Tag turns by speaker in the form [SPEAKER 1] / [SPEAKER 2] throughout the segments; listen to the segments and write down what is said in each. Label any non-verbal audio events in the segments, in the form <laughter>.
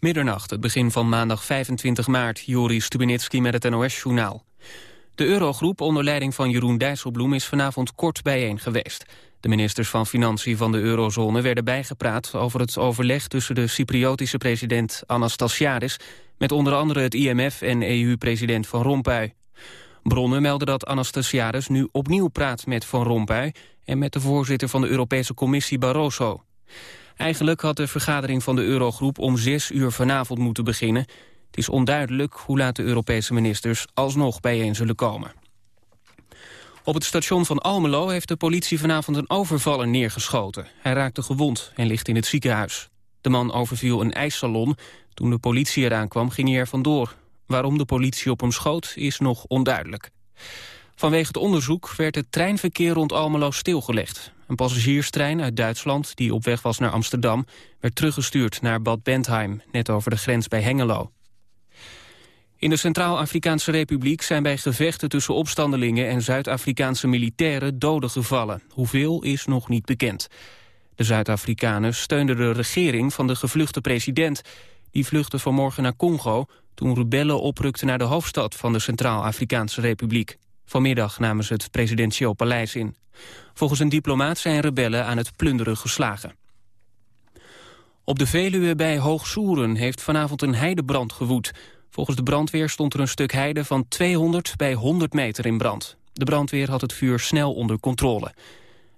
[SPEAKER 1] Middernacht, het begin van maandag 25 maart. Joris Stubenitski met het NOS-journaal. De Eurogroep onder leiding van Jeroen Dijsselbloem is vanavond kort bijeen geweest. De ministers van Financiën van de eurozone werden bijgepraat over het overleg tussen de Cypriotische president Anastasiadis met onder andere het IMF en EU-president Van Rompuy. Bronnen melden dat Anastasiadis nu opnieuw praat met Van Rompuy en met de voorzitter van de Europese Commissie Barroso. Eigenlijk had de vergadering van de Eurogroep om zes uur vanavond moeten beginnen. Het is onduidelijk hoe laat de Europese ministers alsnog bijeen zullen komen. Op het station van Almelo heeft de politie vanavond een overvaller neergeschoten. Hij raakte gewond en ligt in het ziekenhuis. De man overviel een ijssalon. Toen de politie eraan kwam ging hij er vandoor. Waarom de politie op hem schoot is nog onduidelijk. Vanwege het onderzoek werd het treinverkeer rond Almelo stilgelegd. Een passagierstrein uit Duitsland, die op weg was naar Amsterdam... werd teruggestuurd naar Bad Bentheim, net over de grens bij Hengelo. In de Centraal-Afrikaanse Republiek zijn bij gevechten tussen opstandelingen... en Zuid-Afrikaanse militairen doden gevallen. Hoeveel is nog niet bekend. De Zuid-Afrikanen steunden de regering van de gevluchte president. Die vluchtte vanmorgen naar Congo toen rebellen oprukten naar de hoofdstad van de Centraal-Afrikaanse Republiek. Vanmiddag namen ze het presidentieel paleis in. Volgens een diplomaat zijn rebellen aan het plunderen geslagen. Op de Veluwe bij Hoogsoeren heeft vanavond een heidebrand gewoed. Volgens de brandweer stond er een stuk heide van 200 bij 100 meter in brand. De brandweer had het vuur snel onder controle.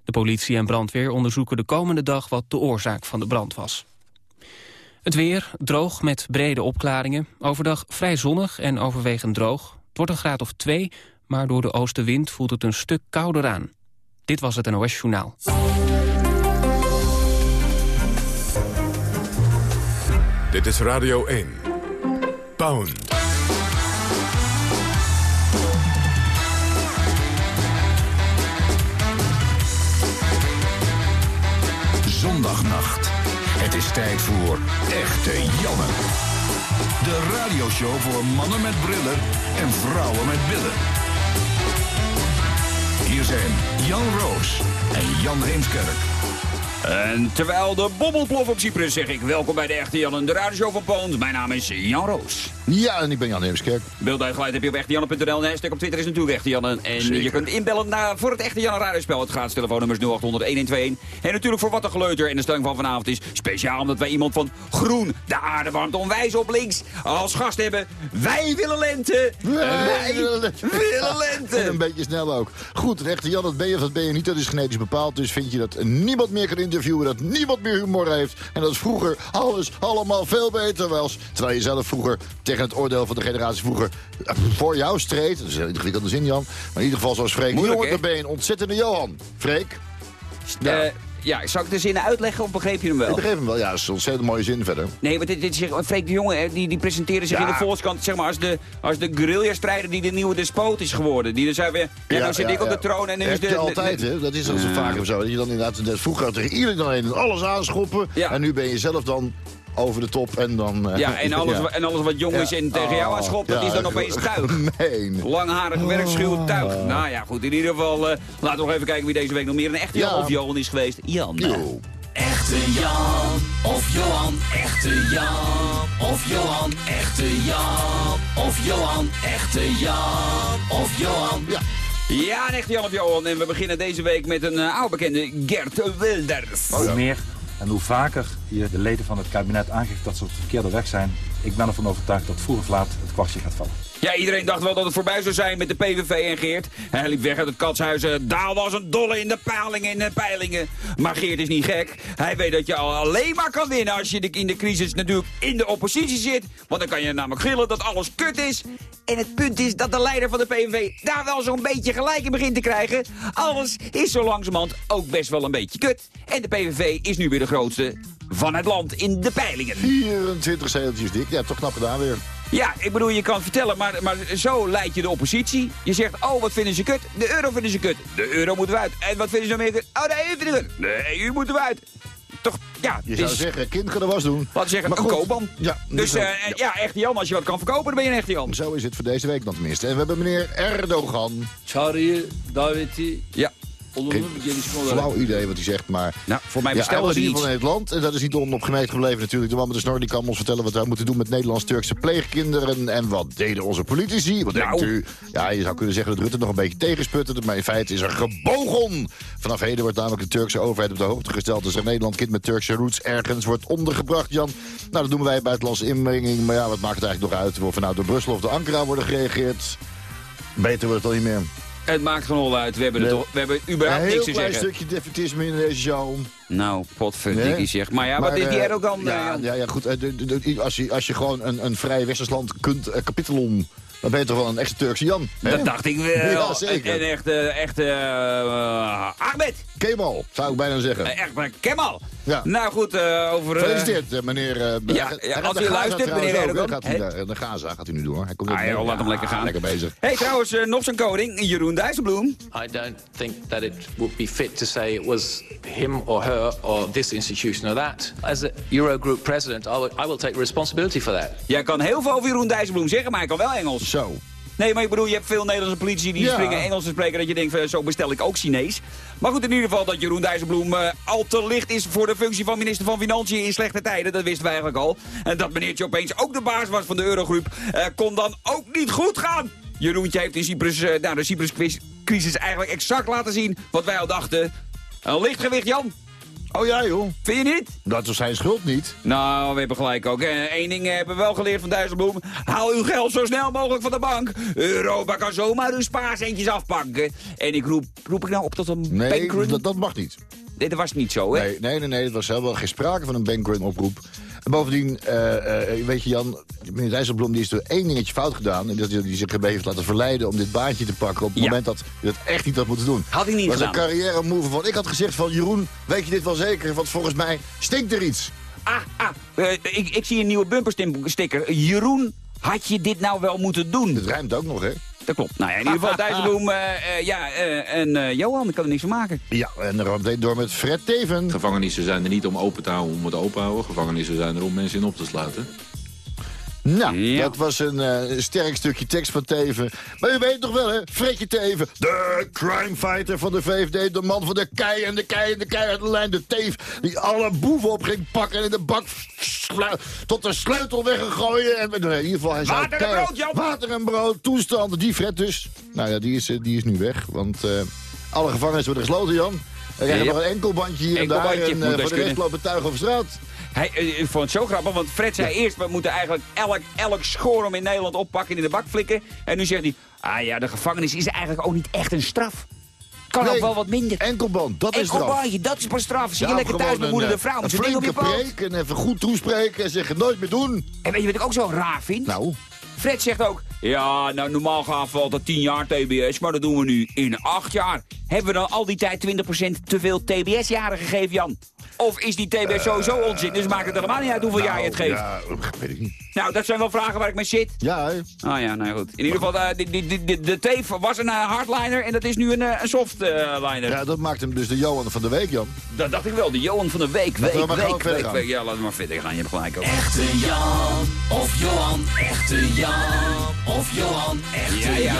[SPEAKER 1] De politie en brandweer onderzoeken de komende dag wat de oorzaak van de brand was. Het weer, droog met brede opklaringen. Overdag vrij zonnig en overwegend droog. Het wordt een graad of 2, maar door de oostenwind voelt het een stuk kouder aan. Dit was het NOS Journaal.
[SPEAKER 2] Dit is Radio 1. Pound.
[SPEAKER 3] Zondagnacht. Het is tijd voor Echte Janne. De radioshow voor mannen met brillen en vrouwen met billen. Hier zijn Jan Roos en Jan Heemskerk.
[SPEAKER 4] En terwijl de bobbelplof op Cyprus zeg ik welkom bij de Echte Jan en de radioshow van Poont. Mijn naam is Jan Roos.
[SPEAKER 5] Ja, en ik ben Jan Heemskerk.
[SPEAKER 4] Beeld en geluid heb je op echtejanne.nl. En hashtag op Twitter is natuurlijk Echte Janne. En
[SPEAKER 5] Zeker.
[SPEAKER 4] je kunt inbellen naar, voor het Echte Janne radiospel. Het gaat telefoonnummers 0800 1121. En natuurlijk voor wat een geleuter. En de stelling van vanavond is speciaal omdat wij iemand van Groen, de aarde warmt onwijs op links, als gast hebben. Wij willen lente.
[SPEAKER 5] Wij willen lente.
[SPEAKER 4] willen lente.
[SPEAKER 5] En een beetje snel ook. Goed, echte Jan, dat ben je of dat ben je niet. Dat is genetisch bepaald. Dus vind je dat niemand meer kan interviewen. Dat niemand meer humor heeft. En dat is vroeger alles allemaal veel beter was. Terwijl je zelf vroeger tegen het oordeel van de generatie vroeger eh, voor jou streed. Dat is een ingewikkelde zin, Jan. Maar in ieder geval zoals Freek.
[SPEAKER 4] Moeilijk,
[SPEAKER 5] Jongen,
[SPEAKER 4] hè?
[SPEAKER 5] dan ben je een ontzettende Johan. Freek?
[SPEAKER 4] Ja. Ja, zal ik de zinnen uitleggen of begreep je hem wel?
[SPEAKER 5] Ik begreep hem wel. Ja, dat is een ontzettend mooie zin verder.
[SPEAKER 4] Nee, maar dit, dit is Freek de Jonge, hè, die, die presenteerde zich
[SPEAKER 5] Ja.
[SPEAKER 4] in de Volkskrant zeg maar, als de, als de guerrilla-strijder die de nieuwe despoot is geworden. Die dan zei weer, ja, nou zit ik op de troon en nu is de...
[SPEAKER 5] altijd, hè? Dat is al zo vaak of zo. Dat je dan inderdaad net vroeger tegen iedereen alles aanschoppen.
[SPEAKER 4] Ja.
[SPEAKER 5] En nu ben je zelf dan over de top en dan... eh,
[SPEAKER 4] Ja, en <laughs> alles,
[SPEAKER 5] ja.
[SPEAKER 4] en alles wat jong is
[SPEAKER 5] Ja.
[SPEAKER 4] en tegen jou
[SPEAKER 5] Oh,
[SPEAKER 4] aanschopt, dat
[SPEAKER 5] ja,
[SPEAKER 4] is dan opeens tuig. <laughs>
[SPEAKER 5] Gemeen.
[SPEAKER 4] Langharig werkschuw tuig. Nou ja, goed, in ieder geval, eh, laten we nog even kijken wie deze week nog meer een echte Jan
[SPEAKER 5] Ja.
[SPEAKER 4] of Johan is geweest. Jan.
[SPEAKER 5] Jo.
[SPEAKER 6] Echte Jan of Johan, echte Jan of Johan, echte Jan of Johan, echte Jan of Johan.
[SPEAKER 5] Ja.
[SPEAKER 4] Ja, een echte Jan of Johan. En we beginnen deze week met een uh, oude bekende, Gert Wilders.
[SPEAKER 5] Oh,
[SPEAKER 7] meer en hoe vaker hier de leden van het kabinet aangeeft dat ze op de verkeerde weg zijn, ik ben ervan overtuigd dat vroeg of laat het kwartje gaat vallen.
[SPEAKER 4] Ja, iedereen dacht wel dat het voorbij zou zijn met de PVV en Geert. Hij liep weg uit het katshuis. Daal was een dolle in de peilingen en de peilingen. Maar Geert is niet gek. Hij weet dat je al alleen maar kan winnen als je in de crisis natuurlijk in de oppositie zit. Want dan kan je namelijk gillen dat alles kut is. En het punt is dat de leider van de PVV daar wel zo'n beetje gelijk in begint te krijgen. Alles is zo langzamerhand ook best wel een beetje kut. En de PVV is nu weer de grootste van het land in de peilingen.
[SPEAKER 5] 24 zeteltjes dik. Ja, toch knap gedaan weer.
[SPEAKER 4] Ja, ik bedoel, je kan het vertellen, maar, maar zo leid je de oppositie. Je zegt, oh, wat vinden ze kut? De euro vinden ze kut. De euro moeten we uit. En wat vinden ze nog meer kut? Oh, de EU vinden kut. De EU moeten we uit. Toch, ja,
[SPEAKER 5] Je
[SPEAKER 4] het
[SPEAKER 5] zou zeggen, kind kan er was doen.
[SPEAKER 4] we zeggen,
[SPEAKER 5] Maar
[SPEAKER 4] een koopman.
[SPEAKER 5] Ja,
[SPEAKER 4] Dus
[SPEAKER 5] zo.
[SPEAKER 4] eh, ja, echte Jan, als je wat kan verkopen, dan ben je een echte Jan.
[SPEAKER 5] Zo is het voor deze week dan tenminste. En we hebben meneer Erdogan.
[SPEAKER 8] Çağrıyı, daveti
[SPEAKER 4] Ja,
[SPEAKER 5] Flauw idee wat hij zegt, maar...
[SPEAKER 4] Nou, voor mij
[SPEAKER 5] Ja, hij
[SPEAKER 4] bestelde
[SPEAKER 5] in
[SPEAKER 4] hij
[SPEAKER 5] ieder geval
[SPEAKER 4] iets.
[SPEAKER 5] in het land. En dat is niet onopgemerkt gebleven natuurlijk. De man met de snor die kan ons vertellen wat wij moeten doen met Nederlands-Turkse pleegkinderen. En wat deden onze politici? Wat
[SPEAKER 4] Nou.
[SPEAKER 5] denkt u? Ja, je zou kunnen zeggen dat Rutte nog een beetje tegensputterde. Maar in feite is er gebogen. Vanaf heden wordt namelijk de Turkse overheid op de hoogte gesteld. Dus een Nederland kind met Turkse roots ergens wordt ondergebracht, Jan. Nou, dat doen wij buitenlandse inmenging. Maar ja, wat maakt het eigenlijk nog uit? Of er nou door Brussel of door Ankara worden gereageerd? Beter wordt het al niet meer.
[SPEAKER 4] Het maakt gewoon al uit. We hebben, er
[SPEAKER 5] Nee.
[SPEAKER 4] toch, we hebben
[SPEAKER 5] Een
[SPEAKER 4] überhaupt
[SPEAKER 5] heel
[SPEAKER 4] niks te
[SPEAKER 5] klein
[SPEAKER 4] zeggen.
[SPEAKER 5] stukje defetisme in deze show.
[SPEAKER 4] Nou, potverdikkie
[SPEAKER 5] Nee.
[SPEAKER 4] zeg. Maar ja, wat is die
[SPEAKER 5] eh,
[SPEAKER 4] er ook dan?
[SPEAKER 5] Ja,
[SPEAKER 4] eh,
[SPEAKER 5] ja, ja goed. eh, als, je, als je gewoon een, een vrij westers land kunt uh, kapittelon... dan ben je toch wel een echte Turkse Jan. hè?
[SPEAKER 4] Dat dacht ik wel. <laughs>
[SPEAKER 5] Ja, zeker.
[SPEAKER 4] En echt, eh, echt eh, Ahmed.
[SPEAKER 5] Kemal, zou ik bijna zeggen.
[SPEAKER 4] Echt, maar Kemal.
[SPEAKER 5] Ja.
[SPEAKER 4] Nou goed, eh, over... eh,
[SPEAKER 5] Gefeliciteerd, eh, meneer... eh,
[SPEAKER 4] ja, ja, als u luistert, meneer? Erdogan.
[SPEAKER 5] Gaat hij naar, naar Gaza gaat hij nu door. Hij komt
[SPEAKER 4] Ah, laat hem lekker gaan.
[SPEAKER 5] Lekker bezig.
[SPEAKER 4] hey, trouwens, nog zo'n koning, Jeroen Dijsselbloem.
[SPEAKER 8] I don't think that it would be fit to say it was him or her or this institution or that. As a Eurogroup president, I will, I will take responsibility for that.
[SPEAKER 4] Jij kan heel veel over Jeroen Dijsselbloem zeggen, maar hij kan wel Engels.
[SPEAKER 5] Zo.
[SPEAKER 4] Nee, maar ik bedoel, je hebt veel Nederlandse politici die
[SPEAKER 5] Ja.
[SPEAKER 4] springen Engels te spreken... dat je denkt, van, zo bestel ik ook Chinees. Maar goed, in ieder geval dat Jeroen Dijsselbloem eh, al te licht is... voor de functie van minister van Financiën in slechte tijden. Dat wisten wij eigenlijk al. En dat meneertje opeens ook de baas was van de Eurogroep... eh, kon dan ook niet goed gaan. Jeroentje heeft in Cyprus, eh, nou, de Cyprus-crisis eigenlijk exact laten zien... wat wij al dachten. Een lichtgewicht, Jan.
[SPEAKER 5] Oh ja, joh.
[SPEAKER 4] Vind je niet?
[SPEAKER 5] Dat was zijn schuld niet.
[SPEAKER 4] Nou, we hebben gelijk ook. Eén ding hebben we wel geleerd van Dijsselbloem. Haal uw geld zo snel mogelijk van de bank. Europa kan zomaar uw spaarcentjes afpakken. En ik roep, roep ik nou op tot een
[SPEAKER 5] Nee,
[SPEAKER 4] bankrun?
[SPEAKER 5] dat, dat mag niet.
[SPEAKER 4] Nee, dat was niet zo, hè?
[SPEAKER 5] Nee, nee, nee, nee, er was helemaal geen sprake van een bankrun oproep. En bovendien, eh, eh, weet je Jan, meneer Dijsselbloem die is er één dingetje fout gedaan. En dat hij zich een beetje heeft laten verleiden om dit baantje te pakken op het
[SPEAKER 4] Ja.
[SPEAKER 5] moment dat hij dat echt niet had moeten doen.
[SPEAKER 4] Had hij niet
[SPEAKER 5] was
[SPEAKER 4] gedaan.
[SPEAKER 5] een carrière move van, ik had gezegd van Jeroen, weet je dit wel zeker? Want volgens mij stinkt er iets.
[SPEAKER 4] Ah, ah, eh, ik, ik zie een nieuwe bumpersticker. Jeroen, had je dit nou wel moeten doen?
[SPEAKER 5] Het rijmt ook nog, hè?
[SPEAKER 4] Dat klopt. Nou ja, in ieder geval <laughs> Dijsselbloem, eh, eh, ja, eh, en eh, Johan, ik kan er niks van maken.
[SPEAKER 5] Ja, en dan gaan we meteen door met Fred Teven.
[SPEAKER 9] Gevangenissen zijn er niet om open te houden om het open te houden. Gevangenissen zijn er om mensen in op te sluiten.
[SPEAKER 5] Nou,
[SPEAKER 4] Ja.
[SPEAKER 5] dat was een eh, sterk stukje tekst van Teven. Maar u weet toch wel, hè? Fredje Teven, de crimefighter van de VVD... de man van de kei en de kei en de kei uit de lijn... de teef die alle boeven op ging pakken en in de bak... tot de sleutel weggegooien. En, in ieder geval, hij zou
[SPEAKER 4] Water en brood, Jan!
[SPEAKER 5] Water en brood, toestanden. Die Fred dus. Nou ja, die is, eh, die is nu weg. Want eh, alle gevangenissen worden gesloten, Jan. Er krijgen
[SPEAKER 4] Ja.
[SPEAKER 5] nog een enkelbandje hier en daar. En
[SPEAKER 4] best
[SPEAKER 5] voor de rest lopen tuigen over straat.
[SPEAKER 4] Hij, eh, ik vond het zo grappig, want Fred zei eerst... we moeten eigenlijk elk, elk schorum in Nederland oppakken en in de bak flikken. En nu zegt hij... ah ja, de gevangenis is eigenlijk ook niet echt een straf. Kan ook
[SPEAKER 5] Nee,
[SPEAKER 4] wel wat minder.
[SPEAKER 5] Enkelband, dat is eraf.
[SPEAKER 4] Enkelbandje, dat is pas straf. Zie je
[SPEAKER 5] Ja,
[SPEAKER 4] lekker thuis met moeder de vrouw
[SPEAKER 5] eh, een
[SPEAKER 4] je
[SPEAKER 5] flinke preek en even goed toespreken en zeggen nooit meer doen.
[SPEAKER 4] En weet je wat ik ook zo raar vind?
[SPEAKER 5] Nou,
[SPEAKER 4] Fred zegt ook... Ja, nou normaal gaan we altijd 10 jaar TBS, maar dat doen we nu in 8 jaar. Hebben we dan al die tijd 20% te veel TBS-jaren gegeven, Jan? Of is die TBS sowieso onzin, dus maakt het helemaal niet uit hoeveel jaar je het geeft?
[SPEAKER 5] Ja, weet ik niet.
[SPEAKER 4] Nou, dat zijn wel vragen waar ik mee zit.
[SPEAKER 5] Ja, hè?
[SPEAKER 4] Oh ja, nou goed. In ieder geval, eh, die, die, die, die- de tape was een eh, hardliner en dat is nu een, eh, een softliner.
[SPEAKER 5] ja, dat maakt hem dus de Johan van de week, Jan.
[SPEAKER 4] Dat dacht ik wel, de Johan van de week.
[SPEAKER 5] Laten we
[SPEAKER 4] Week, week, week, week. Ja, laten we maar verder gaan. Je hebt gelijk ook.
[SPEAKER 6] Echte Jan of Johan, echte Jan of Johan, echte
[SPEAKER 4] Ja, ja.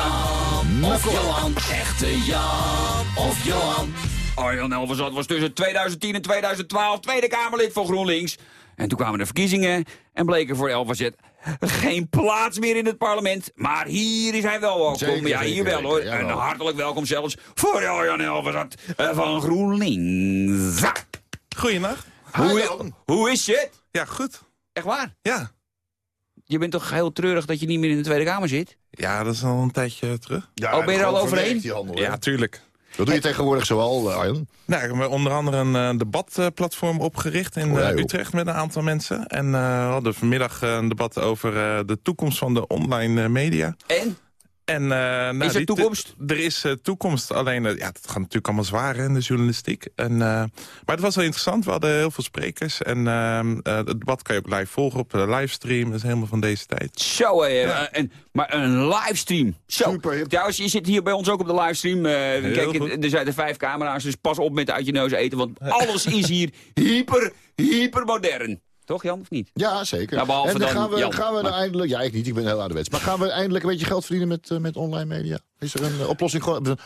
[SPEAKER 6] Jan of Johan, echte Jan of Johan.
[SPEAKER 4] Arjan Elverzat was tussen 2010 en 2012 Tweede Kamerlid voor GroenLinks. En toen kwamen de verkiezingen en bleek er voor Elverzet geen plaats meer in het parlement. Maar hier is hij wel welkom.
[SPEAKER 5] Zeker,
[SPEAKER 4] ja, hier
[SPEAKER 5] zeker,
[SPEAKER 4] wel hoor.
[SPEAKER 5] zeker,
[SPEAKER 4] En hartelijk welkom zelfs voor Arjan Elverzat eh, van GroenLinks.
[SPEAKER 10] Goeiedag.
[SPEAKER 4] Hoe, hoe is het?
[SPEAKER 10] Ja, goed.
[SPEAKER 4] Echt waar?
[SPEAKER 10] Ja.
[SPEAKER 4] Je bent toch heel treurig dat je niet meer in de Tweede Kamer zit?
[SPEAKER 10] Ja, dat is al een tijdje terug.
[SPEAKER 5] Ja,
[SPEAKER 4] Oh, ben je er al overheen?
[SPEAKER 5] handel?
[SPEAKER 10] Ja, tuurlijk.
[SPEAKER 5] Dat doe je tegenwoordig zoal, eh, Arjan.
[SPEAKER 10] Nou, ik heb onder andere een eh, debatplatform opgericht in
[SPEAKER 5] Oh, ja,
[SPEAKER 10] eh. Utrecht met een aantal mensen. En eh, we hadden vanmiddag een debat over eh, de toekomst van de online media.
[SPEAKER 4] En?
[SPEAKER 10] En, eh, nou,
[SPEAKER 4] Is er
[SPEAKER 10] die-
[SPEAKER 4] toekomst?
[SPEAKER 10] Er is eh, toekomst, alleen eh, ja, het gaat natuurlijk allemaal zwaar hè, in de journalistiek. En, eh, maar het was wel interessant, we hadden heel veel sprekers. En ehm, eh, het debat kan je ook live volgen op de livestream, dat is helemaal van deze tijd.
[SPEAKER 4] Zo, en, maar een livestream. Zo.
[SPEAKER 5] Super.
[SPEAKER 4] Trouwens, je zit hier bij ons ook op de livestream. eh, kijk,
[SPEAKER 10] goed.
[SPEAKER 4] er zijn er vijf camera's, dus pas op met uit je neus eten. Want alles is hier <laughs> hyper, hyper modern. Toch Jan, of niet?
[SPEAKER 5] Ja, zeker.
[SPEAKER 4] Nou, behalve
[SPEAKER 5] en dan,
[SPEAKER 4] dan
[SPEAKER 5] gaan we,
[SPEAKER 4] Jan.
[SPEAKER 5] gaan we
[SPEAKER 4] Maar-
[SPEAKER 5] nou eindelijk... Ja, ik niet, ik ben heel ouderwets. Maar gaan we eindelijk een beetje geld verdienen met, eh, met online media? Is er een eh, oplossing gewoon... Een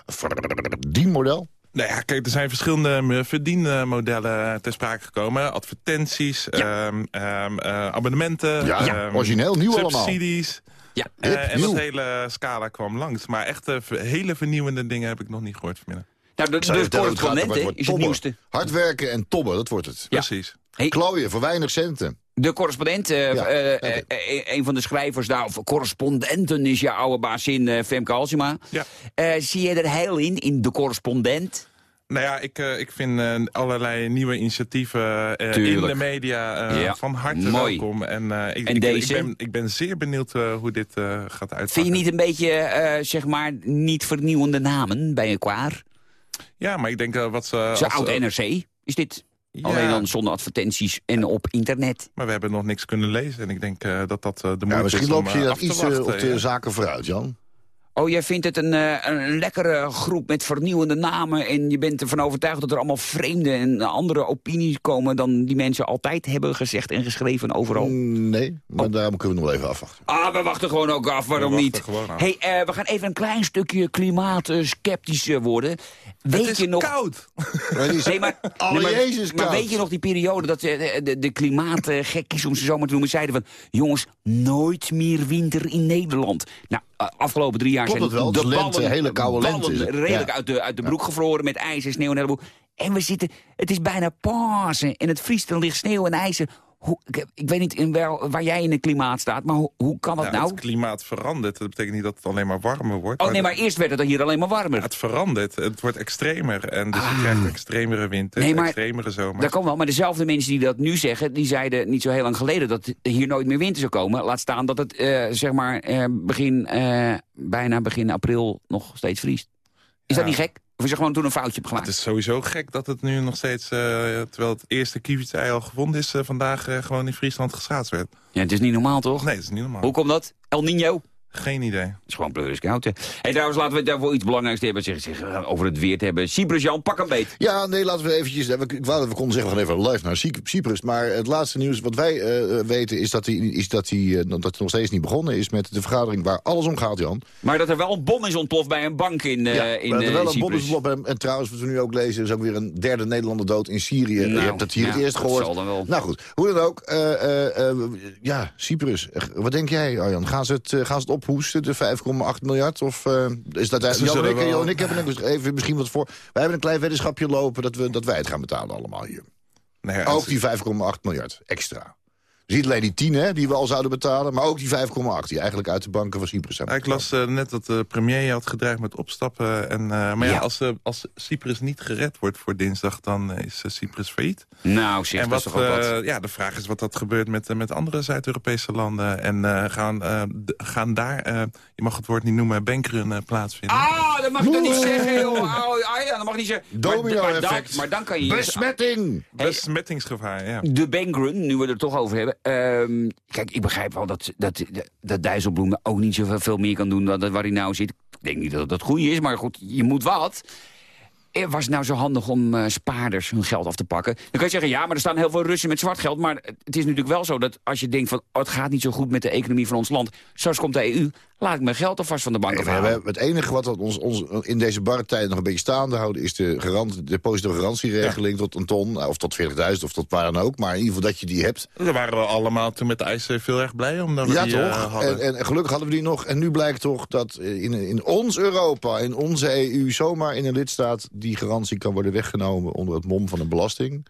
[SPEAKER 5] verdienmodel?
[SPEAKER 10] Nou ja, kijk, er zijn verschillende verdienmodellen ter sprake gekomen. Advertenties, ehm, ehm, eh, abonnementen,
[SPEAKER 5] Ja,
[SPEAKER 10] ehm,
[SPEAKER 5] origineel, nieuw allemaal.
[SPEAKER 10] subsidies.
[SPEAKER 4] Ja.
[SPEAKER 10] Eh,
[SPEAKER 5] Hip,
[SPEAKER 10] en
[SPEAKER 5] nieuw.
[SPEAKER 10] dat hele scala kwam langs. Maar echt eh, hele vernieuwende dingen heb ik nog niet gehoord vanmiddag.
[SPEAKER 4] Nou, de,
[SPEAKER 5] je
[SPEAKER 4] de correspondent hè, is het nieuwste.
[SPEAKER 5] Hard werken en tobben, dat wordt het.
[SPEAKER 10] Precies.
[SPEAKER 4] Hey,
[SPEAKER 5] Klooien voor weinig centen.
[SPEAKER 4] De correspondent, eh,
[SPEAKER 5] Ja,
[SPEAKER 4] eh, eh, een van de schrijvers daar, of correspondenten is je oude baas in, Femke Halsema.
[SPEAKER 10] Ja.
[SPEAKER 4] Eh, zie je er heel in, in de correspondent?
[SPEAKER 10] Nou ja, ik, eh, ik vind allerlei nieuwe initiatieven eh, in de media eh,
[SPEAKER 4] Ja,
[SPEAKER 10] van harte
[SPEAKER 4] mooi.
[SPEAKER 10] welkom. En, eh, ik,
[SPEAKER 4] En
[SPEAKER 10] ik,
[SPEAKER 4] deze?
[SPEAKER 10] Ik ben, ik ben zeer benieuwd eh, hoe dit eh, gaat uitpakken.
[SPEAKER 4] Vind je niet een beetje, eh, zeg maar, niet vernieuwende namen bij je kwaar?
[SPEAKER 10] Ja, maar ik denk wat ze...
[SPEAKER 4] Zo
[SPEAKER 10] als-
[SPEAKER 4] oud NRC is dit.
[SPEAKER 10] Ja,
[SPEAKER 4] Alleen dan zonder advertenties en op internet.
[SPEAKER 10] Maar we hebben nog niks kunnen lezen. En ik denk eh, dat dat eh, de moeite
[SPEAKER 5] Ja, misschien
[SPEAKER 10] is
[SPEAKER 5] loop
[SPEAKER 10] om,
[SPEAKER 5] je
[SPEAKER 10] eh,
[SPEAKER 5] dat iets op de
[SPEAKER 10] ja.
[SPEAKER 5] zaken vooruit, Jan.
[SPEAKER 4] Oh, jij vindt het een, eh, een lekkere groep met vernieuwende namen... en je bent ervan overtuigd dat er allemaal vreemde en andere opinies komen... dan die mensen altijd hebben gezegd en geschreven overal?
[SPEAKER 5] Mm, Nee, maar daarom kunnen we nog wel even afwachten.
[SPEAKER 4] Ah, we wachten gewoon ook af, waarom
[SPEAKER 10] We
[SPEAKER 4] niet? hey, eh, we gaan even een klein stukje klimaatskeptisch eh, worden. Weet
[SPEAKER 10] Het is
[SPEAKER 4] je nog...
[SPEAKER 10] koud.
[SPEAKER 4] Nee, maar,
[SPEAKER 5] Oh,
[SPEAKER 4] nee, maar,
[SPEAKER 5] Jezus,
[SPEAKER 4] maar
[SPEAKER 5] koud.
[SPEAKER 4] weet je nog die periode dat de, de, de klimaatgekkies, om ze zo maar te noemen, zeiden van... jongens, nooit meer winter in Nederland. Nou, afgelopen drie jaar
[SPEAKER 5] Klopt
[SPEAKER 4] zijn
[SPEAKER 5] wel?
[SPEAKER 4] de
[SPEAKER 5] lente, hele koude
[SPEAKER 4] ballen
[SPEAKER 5] lente
[SPEAKER 4] redelijk
[SPEAKER 5] Ja.
[SPEAKER 4] uit, de, uit de broek gevroren met ijs en sneeuw en heleboel. En we zitten, het is bijna Pasen en het vriest, er ligt sneeuw en ijzer. Hoe, ik, ik weet niet in wel, waar jij in het klimaat staat, maar hoe, hoe kan dat nou?
[SPEAKER 10] Het klimaat verandert. Dat betekent niet dat het alleen maar warmer wordt.
[SPEAKER 4] Oh nee, maar eerst werd het hier alleen maar warmer.
[SPEAKER 10] Het verandert. Het wordt extremer. En dus je krijgt extremere winters,
[SPEAKER 4] Ah. Nee, maar-
[SPEAKER 10] extremere zomer.
[SPEAKER 4] Dat kan wel, maar dezelfde mensen die dat nu zeggen... die zeiden niet zo heel lang geleden dat hier nooit meer winter zou komen. Laat staan dat het eh, zeg maar eh, begin, eh, bijna begin april nog steeds vriest. Is dat niet gek? Of is er gewoon toen een foutje
[SPEAKER 10] Het
[SPEAKER 4] gemaakt?
[SPEAKER 10] is sowieso gek dat het nu nog steeds, eh, terwijl het eerste kievitsei al gevonden is, eh, vandaag eh, gewoon in Friesland geschaatst werd.
[SPEAKER 4] Ja, het is niet normaal, toch?
[SPEAKER 10] Nee, dat is niet normaal.
[SPEAKER 4] Hoe komt dat? El Nino?
[SPEAKER 10] Geen idee.
[SPEAKER 4] Het is gewoon pleuris koud, hè. Hey, trouwens, laten we het daarvoor iets belangrijks hebben. Zeg, zeg, over het weer te hebben. Cyprus, Jan, pak een beet.
[SPEAKER 5] Ja, nee, laten we eventjes... Ik wou dat we konden zeggen, we gaan even live naar Cyp- Cyprus. Maar het laatste nieuws wat wij eh, weten is dat hij is dat hij, eh, dat nog steeds niet begonnen is... met de vergadering waar alles om gaat, Jan.
[SPEAKER 4] Maar dat er wel een bom is ontploft bij een bank in, eh
[SPEAKER 5] ja,
[SPEAKER 4] in
[SPEAKER 5] er wel een
[SPEAKER 4] Cyprus.
[SPEAKER 5] bommenslop. En, en trouwens, wat we nu ook lezen, is ook weer een derde Nederlander dood in Syrië.
[SPEAKER 4] Nou,
[SPEAKER 5] Je hebt dat hier
[SPEAKER 4] ja,
[SPEAKER 5] het eerst
[SPEAKER 4] dat
[SPEAKER 5] gehoord.
[SPEAKER 4] zal dan wel.
[SPEAKER 5] Nou goed, hoe dan ook. eh, eh, eh, ja, Cyprus. Wat denk jij, Arjan? Gaan ze het, eh, gaan ze het ophoesten, de 5,8 miljard? Of eh, is dat Jan
[SPEAKER 10] zullen
[SPEAKER 5] ik,
[SPEAKER 10] wel-
[SPEAKER 5] Jan en ik hebben er even misschien wat voor. Wij hebben een klein weddenschapje lopen dat, we, dat wij het gaan betalen allemaal hier.
[SPEAKER 10] Nou ja,
[SPEAKER 5] Ook die 5,8 miljard extra. Dus niet alleen die 10 hè, die we al zouden betalen... maar ook die 5,8 die eigenlijk uit de banken van Cyprus zijn.
[SPEAKER 10] Ik las eh, net dat de premier had gedreigd met opstappen. En, eh, maar ja,
[SPEAKER 4] Ja.
[SPEAKER 10] als, eh, als Cyprus niet gered wordt voor dinsdag, dan is Cyprus failliet.
[SPEAKER 4] Nou, zeg,
[SPEAKER 10] en
[SPEAKER 4] dat
[SPEAKER 10] wat,
[SPEAKER 4] is toch wat.
[SPEAKER 10] eh, ja, de vraag is wat dat gebeurt met, met andere Zuid-Europese landen. En eh, gaan, eh, gaan daar, eh, je mag het woord niet noemen, bankrun plaatsvinden.
[SPEAKER 4] Ah, dat mag je toch niet zeggen, joh. Maar- maar, dan,
[SPEAKER 5] Domino-effect.
[SPEAKER 4] maar dan kan je...
[SPEAKER 5] Besmetting!
[SPEAKER 10] Besmettingsgevaar, ja.
[SPEAKER 4] De bankrun, nu we het er toch over hebben. Ehm, kijk, ik begrijp wel dat, dat, dat Dijsselbloem ook niet zoveel veel meer kan doen dan dat waar hij nou zit. Ik denk niet dat dat goed is, maar goed, je moet wat. Eh, Was het nou zo handig om eh, spaarders hun geld af te pakken? Dan kan je zeggen, ja, maar er staan heel veel Russen met zwart geld. Maar het is natuurlijk wel zo dat als je denkt van... Oh, het gaat niet zo goed met de economie van ons land. Zoals komt de EU, laat ik mijn geld alvast van de bank afhalen.
[SPEAKER 5] hebben- het enige wat ons, ons in deze barre tijd nog een beetje staande houden... is de garant, depositogarantieregeling tot een ton. Of tot 40.000 of tot waar dan ook. Maar in ieder geval dat je die hebt.
[SPEAKER 10] Daar waren we allemaal toen met de ijs heel erg blij omdat we
[SPEAKER 5] Ja,
[SPEAKER 10] die eh,
[SPEAKER 5] toch?
[SPEAKER 10] hadden.
[SPEAKER 5] En, en gelukkig hadden we die nog. En nu blijkt toch dat in, in ons Europa, in onze EU... zomaar in een lidstaat die garantie kan worden weggenomen... onder het mom van een belasting.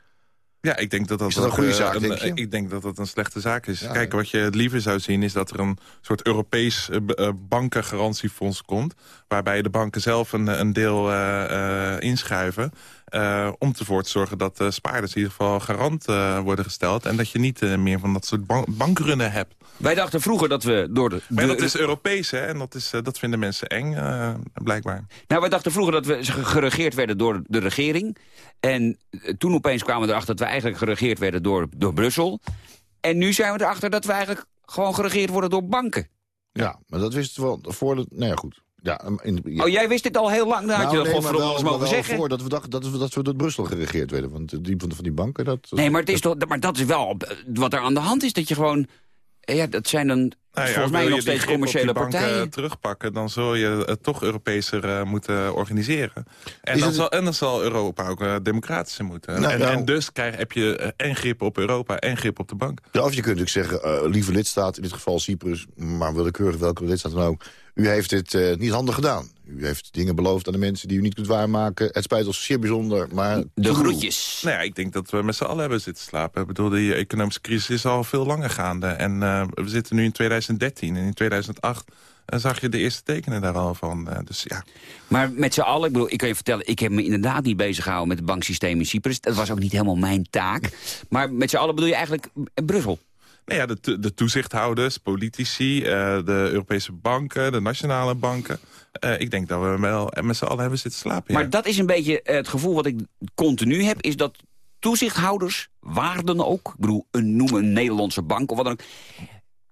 [SPEAKER 10] Ja, ik denk dat dat,
[SPEAKER 5] Is dat een goede
[SPEAKER 10] eh,
[SPEAKER 5] zaak, denk je?
[SPEAKER 10] Ik denk dat dat een slechte zaak is.
[SPEAKER 5] Ja,
[SPEAKER 10] Kijk, wat je liever zou zien is dat er een soort Europees eh, eh, bankengarantiefonds komt... waarbij de banken zelf een, een deel eh, eh, inschuiven... eh, om ervoor te zorgen dat eh, spaarders in ieder geval garant eh, worden gesteld... en dat je niet eh, meer van dat soort ban bankrunnen hebt.
[SPEAKER 4] Wij dachten vroeger dat we door de...
[SPEAKER 10] Maar
[SPEAKER 4] de-
[SPEAKER 10] dat is Europees, hè? En dat, is, eh, dat vinden mensen eng, eh, blijkbaar.
[SPEAKER 4] Nou, wij dachten vroeger dat we geregeerd werden door de regering. En toen opeens kwamen we erachter dat we eigenlijk geregeerd werden door, door Brussel. En nu zijn we erachter dat we eigenlijk gewoon geregeerd worden door banken.
[SPEAKER 5] Ja, maar dat wist wel voor de... Nou ja, goed. Ja, in, ja.
[SPEAKER 4] Oh, jij wist dit al heel lang? Dan had je
[SPEAKER 5] Nou,
[SPEAKER 4] dat gewoon voor mogen zeggen.
[SPEAKER 5] voor dat we dachten dat we, dat we door Brussel geregeerd werden. Want die van, van die banken, dat...
[SPEAKER 4] Nee, maar, het is toch, maar dat is wel wat er aan de hand is. Dat je gewoon... Ja, dat zijn dan
[SPEAKER 10] Nou ja,
[SPEAKER 4] volgens mij nog steeds
[SPEAKER 10] grip op die
[SPEAKER 4] commerciële
[SPEAKER 10] banken
[SPEAKER 4] partijen.
[SPEAKER 10] terugpakken, dan zul je het toch Europeeser eh, moeten organiseren. En dan,
[SPEAKER 5] het-
[SPEAKER 10] zal, en dan zal Europa ook uh, democratischer moeten.
[SPEAKER 5] Nou,
[SPEAKER 10] en,
[SPEAKER 5] nou.
[SPEAKER 10] en dus krijg, heb je eh, en grip op Europa en grip op de bank.
[SPEAKER 5] Ja, of je kunt natuurlijk zeggen, eh, lieve lidstaat, in dit geval Cyprus... maar willekeurig welke lidstaat dan ook... u heeft dit eh, niet handig gedaan. U heeft dingen beloofd aan de mensen die u niet kunt waarmaken. Het spijt ons zeer bijzonder, maar...
[SPEAKER 4] De groetjes.
[SPEAKER 10] Nou ja, ik denk dat we met z'n allen hebben zitten slapen. Ik bedoel, die economische crisis is al veel langer gaande. En eh, we zitten nu in 2013 en in 2008 eh, zag je de eerste tekenen daar al van. Eh, dus ja,
[SPEAKER 4] Maar met z'n allen, ik bedoel, ik kan je vertellen... ik heb me inderdaad niet bezig gehouden met het banksysteem in Cyprus. Dat was ook niet helemaal mijn taak. Maar met z'n allen bedoel je eigenlijk Brussel.
[SPEAKER 10] Nou ja, de, de toezichthouders, politici, eh, de Europese banken, de nationale banken. Ik denk dat we wel met z'n allen hebben zitten slapen. ja.
[SPEAKER 4] Maar dat is een beetje het gevoel wat ik continu heb... is dat toezichthouders, waarden ook... ik bedoel, een, noem een Nederlandse bank of wat dan ook...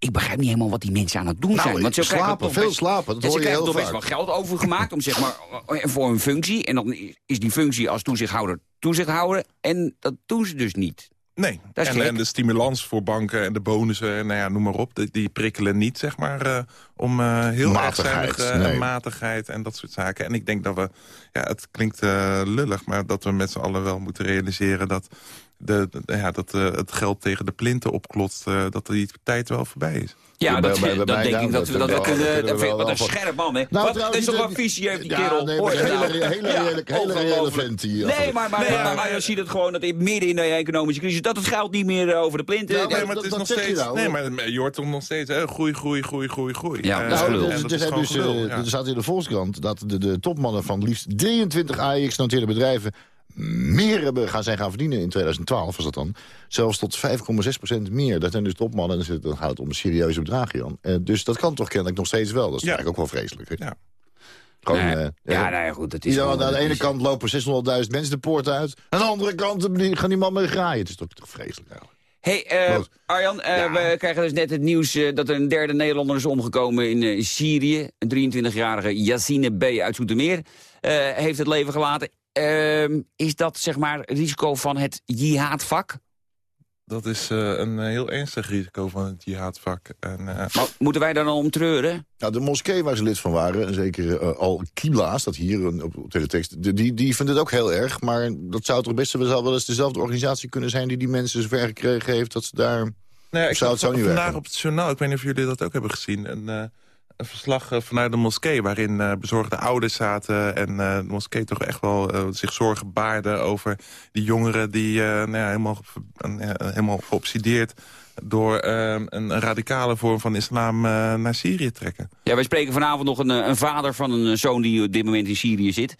[SPEAKER 4] ik begrijp niet helemaal wat die mensen aan het doen
[SPEAKER 5] Nou,
[SPEAKER 4] zijn. Want ze
[SPEAKER 5] slapen, veel
[SPEAKER 4] best-
[SPEAKER 5] slapen, dat
[SPEAKER 4] Ja,
[SPEAKER 5] hoor
[SPEAKER 4] ze
[SPEAKER 5] je
[SPEAKER 4] krijgen
[SPEAKER 5] heel
[SPEAKER 4] toch best wel geld overgemaakt om, zeg maar, voor hun functie. En dan is die functie als toezichthouder toezichthouder. En dat doen ze dus niet.
[SPEAKER 10] Nee,
[SPEAKER 4] Dat is
[SPEAKER 10] en, en de stimulans voor banken en de bonussen, nou ja, noem maar op... die, die prikkelen niet, zeg maar, eh, om eh, heel
[SPEAKER 5] Matigheid,
[SPEAKER 10] erg eh,
[SPEAKER 5] nee.
[SPEAKER 10] en matigheid en dat soort zaken. En ik denk dat we, ja, het klinkt lullig... maar dat we met z'n allen wel moeten realiseren dat, de, de- ja, dat eh, het geld tegen de plinten opklotst... eh, dat die tijd wel voorbij is.
[SPEAKER 4] Ja,
[SPEAKER 5] Ja,
[SPEAKER 4] dat,
[SPEAKER 5] bij- bij-
[SPEAKER 4] dat denk ik dat we dat, we kunnen... wat een scherp man, hè?
[SPEAKER 5] Nou,
[SPEAKER 4] wat, is toch wel een visie heeft die
[SPEAKER 5] Ja,
[SPEAKER 4] kerel.
[SPEAKER 5] nee, maar
[SPEAKER 4] Hoor je
[SPEAKER 5] hele, hele, hele,
[SPEAKER 4] Ja,
[SPEAKER 5] reële- hele reële
[SPEAKER 4] ongelooflijk.
[SPEAKER 5] vent hier.
[SPEAKER 4] Nee, maar, maar, maar,
[SPEAKER 10] maar-
[SPEAKER 4] maar je ziet het gewoon dat in- midden in de economische crisis... dat het geld niet meer eh, over de plinten...
[SPEAKER 5] Nou,
[SPEAKER 10] Nee, maar het is nog steeds. Nee, maar je hoort toch nog steeds hè, groei, groei, groei, groei, groei.
[SPEAKER 4] Ja, dat is gelul.
[SPEAKER 5] dus, dus dus, eh. Er staat in de Volkskrant dat de, de topmannen van liefst 23 AEX-noteerde bedrijven meer hebben gaan zijn gaan verdienen in 2012, was dat dan. Zelfs tot 5,6% meer. Dat zijn dus topmannen. En dan zit- dan gaat het om een serieuze bedragen, Jan. Eh, dus dat kan toch kennelijk nog steeds wel. Dat is
[SPEAKER 10] Ja.
[SPEAKER 5] eigenlijk ook wel vreselijk. hè?
[SPEAKER 10] Ja.
[SPEAKER 5] Gewoon,
[SPEAKER 4] Nee.
[SPEAKER 5] eh,
[SPEAKER 4] ja,
[SPEAKER 5] ja,
[SPEAKER 4] nou ja, goed, dat is gewoon
[SPEAKER 5] aan de ene
[SPEAKER 4] is.
[SPEAKER 5] kant lopen 600.000 mensen de poort uit. Aan de andere kant eh, gaan die man mee graaien. Het is toch, toch vreselijk eigenlijk.
[SPEAKER 4] Hey, eh? Arjan, eh,
[SPEAKER 5] Ja.
[SPEAKER 4] we krijgen dus net het nieuws eh, dat er een derde Nederlander is omgekomen in eh, Syrië. Een 23-jarige Yassine B. uit Zoetermeer eh, heeft het leven gelaten. Ehm, is dat zeg maar het risico van het jihadvak?
[SPEAKER 10] Dat is eh, een heel ernstig risico van het jihadvak. En, eh,
[SPEAKER 4] Maar moeten wij daar dan om treuren?
[SPEAKER 5] Nou, de moskee waar ze lid van waren, en zeker eh, Al-Qibla, staat hier een- op, op teletext, de- die, die vindt het ook heel erg. Maar dat zou toch best wel wel eens dezelfde organisatie kunnen zijn die die mensen zover gekregen heeft dat ze daar...
[SPEAKER 10] Nou ik
[SPEAKER 5] zou het zo niet
[SPEAKER 10] vandaag
[SPEAKER 5] werken?
[SPEAKER 10] op het journaal, ik weet niet of jullie dat ook hebben gezien... een, eh, een verslag eh, vanuit de moskee... waarin eh, bezorgde ouders zaten en eh, de moskee toch echt wel zich zorgen baarde... over die jongeren die nou ja, helemaal, helemaal geobsedeerd... door eh, een radicale vorm van islam naar Syrië trekken.
[SPEAKER 4] Ja, wij spreken vanavond nog een, een vader van een zoon die op dit moment in Syrië zit.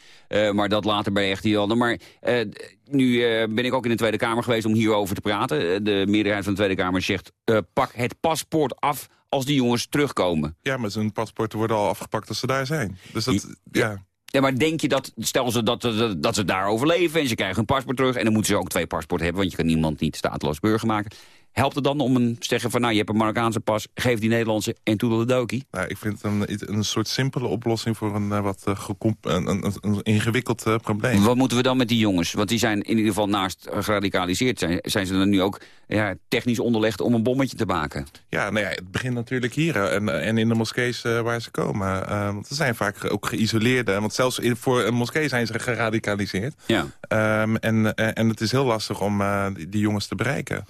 [SPEAKER 4] Maar dat later bij echt Janne. Maar eh, nu ben ik ook in de Tweede Kamer geweest om hierover te praten. De meerderheid van de Tweede Kamer zegt... pak het paspoort af als die jongens terugkomen.
[SPEAKER 10] Ja, maar zijn paspoorten worden al afgepakt als ze daar zijn. Dus dat, ja...
[SPEAKER 4] Ja, maar denk je dat, stel ze dat, dat, dat ze daar overleven en ze krijgen hun paspoort terug... en dan moeten ze ook twee paspoorten hebben, want je kan niemand niet stateloos burger maken. Helpt het dan om een zeggen van, nou, je hebt een Marokkaanse pas, geef die Nederlandse en toedeledokie?
[SPEAKER 10] Nou, ik vind het een, een soort simpele oplossing voor een eh, wat eh, een, een, een ingewikkeld eh, probleem.
[SPEAKER 4] Wat moeten we dan met die jongens? Want die zijn in ieder geval naast geradicaliseerd... zijn, zijn ze dan nu ook ja, technisch onderlegd om een bommetje te maken.
[SPEAKER 10] Ja, nou ja, het begint natuurlijk hier en, en in de moskees waar ze komen. Want ze zijn vaak ook geïsoleerde. Want zelfs in, voor een moskee zijn ze geradicaliseerd.
[SPEAKER 4] Ja.
[SPEAKER 10] Ehm, en, en het is heel lastig om die, die jongens te bereiken.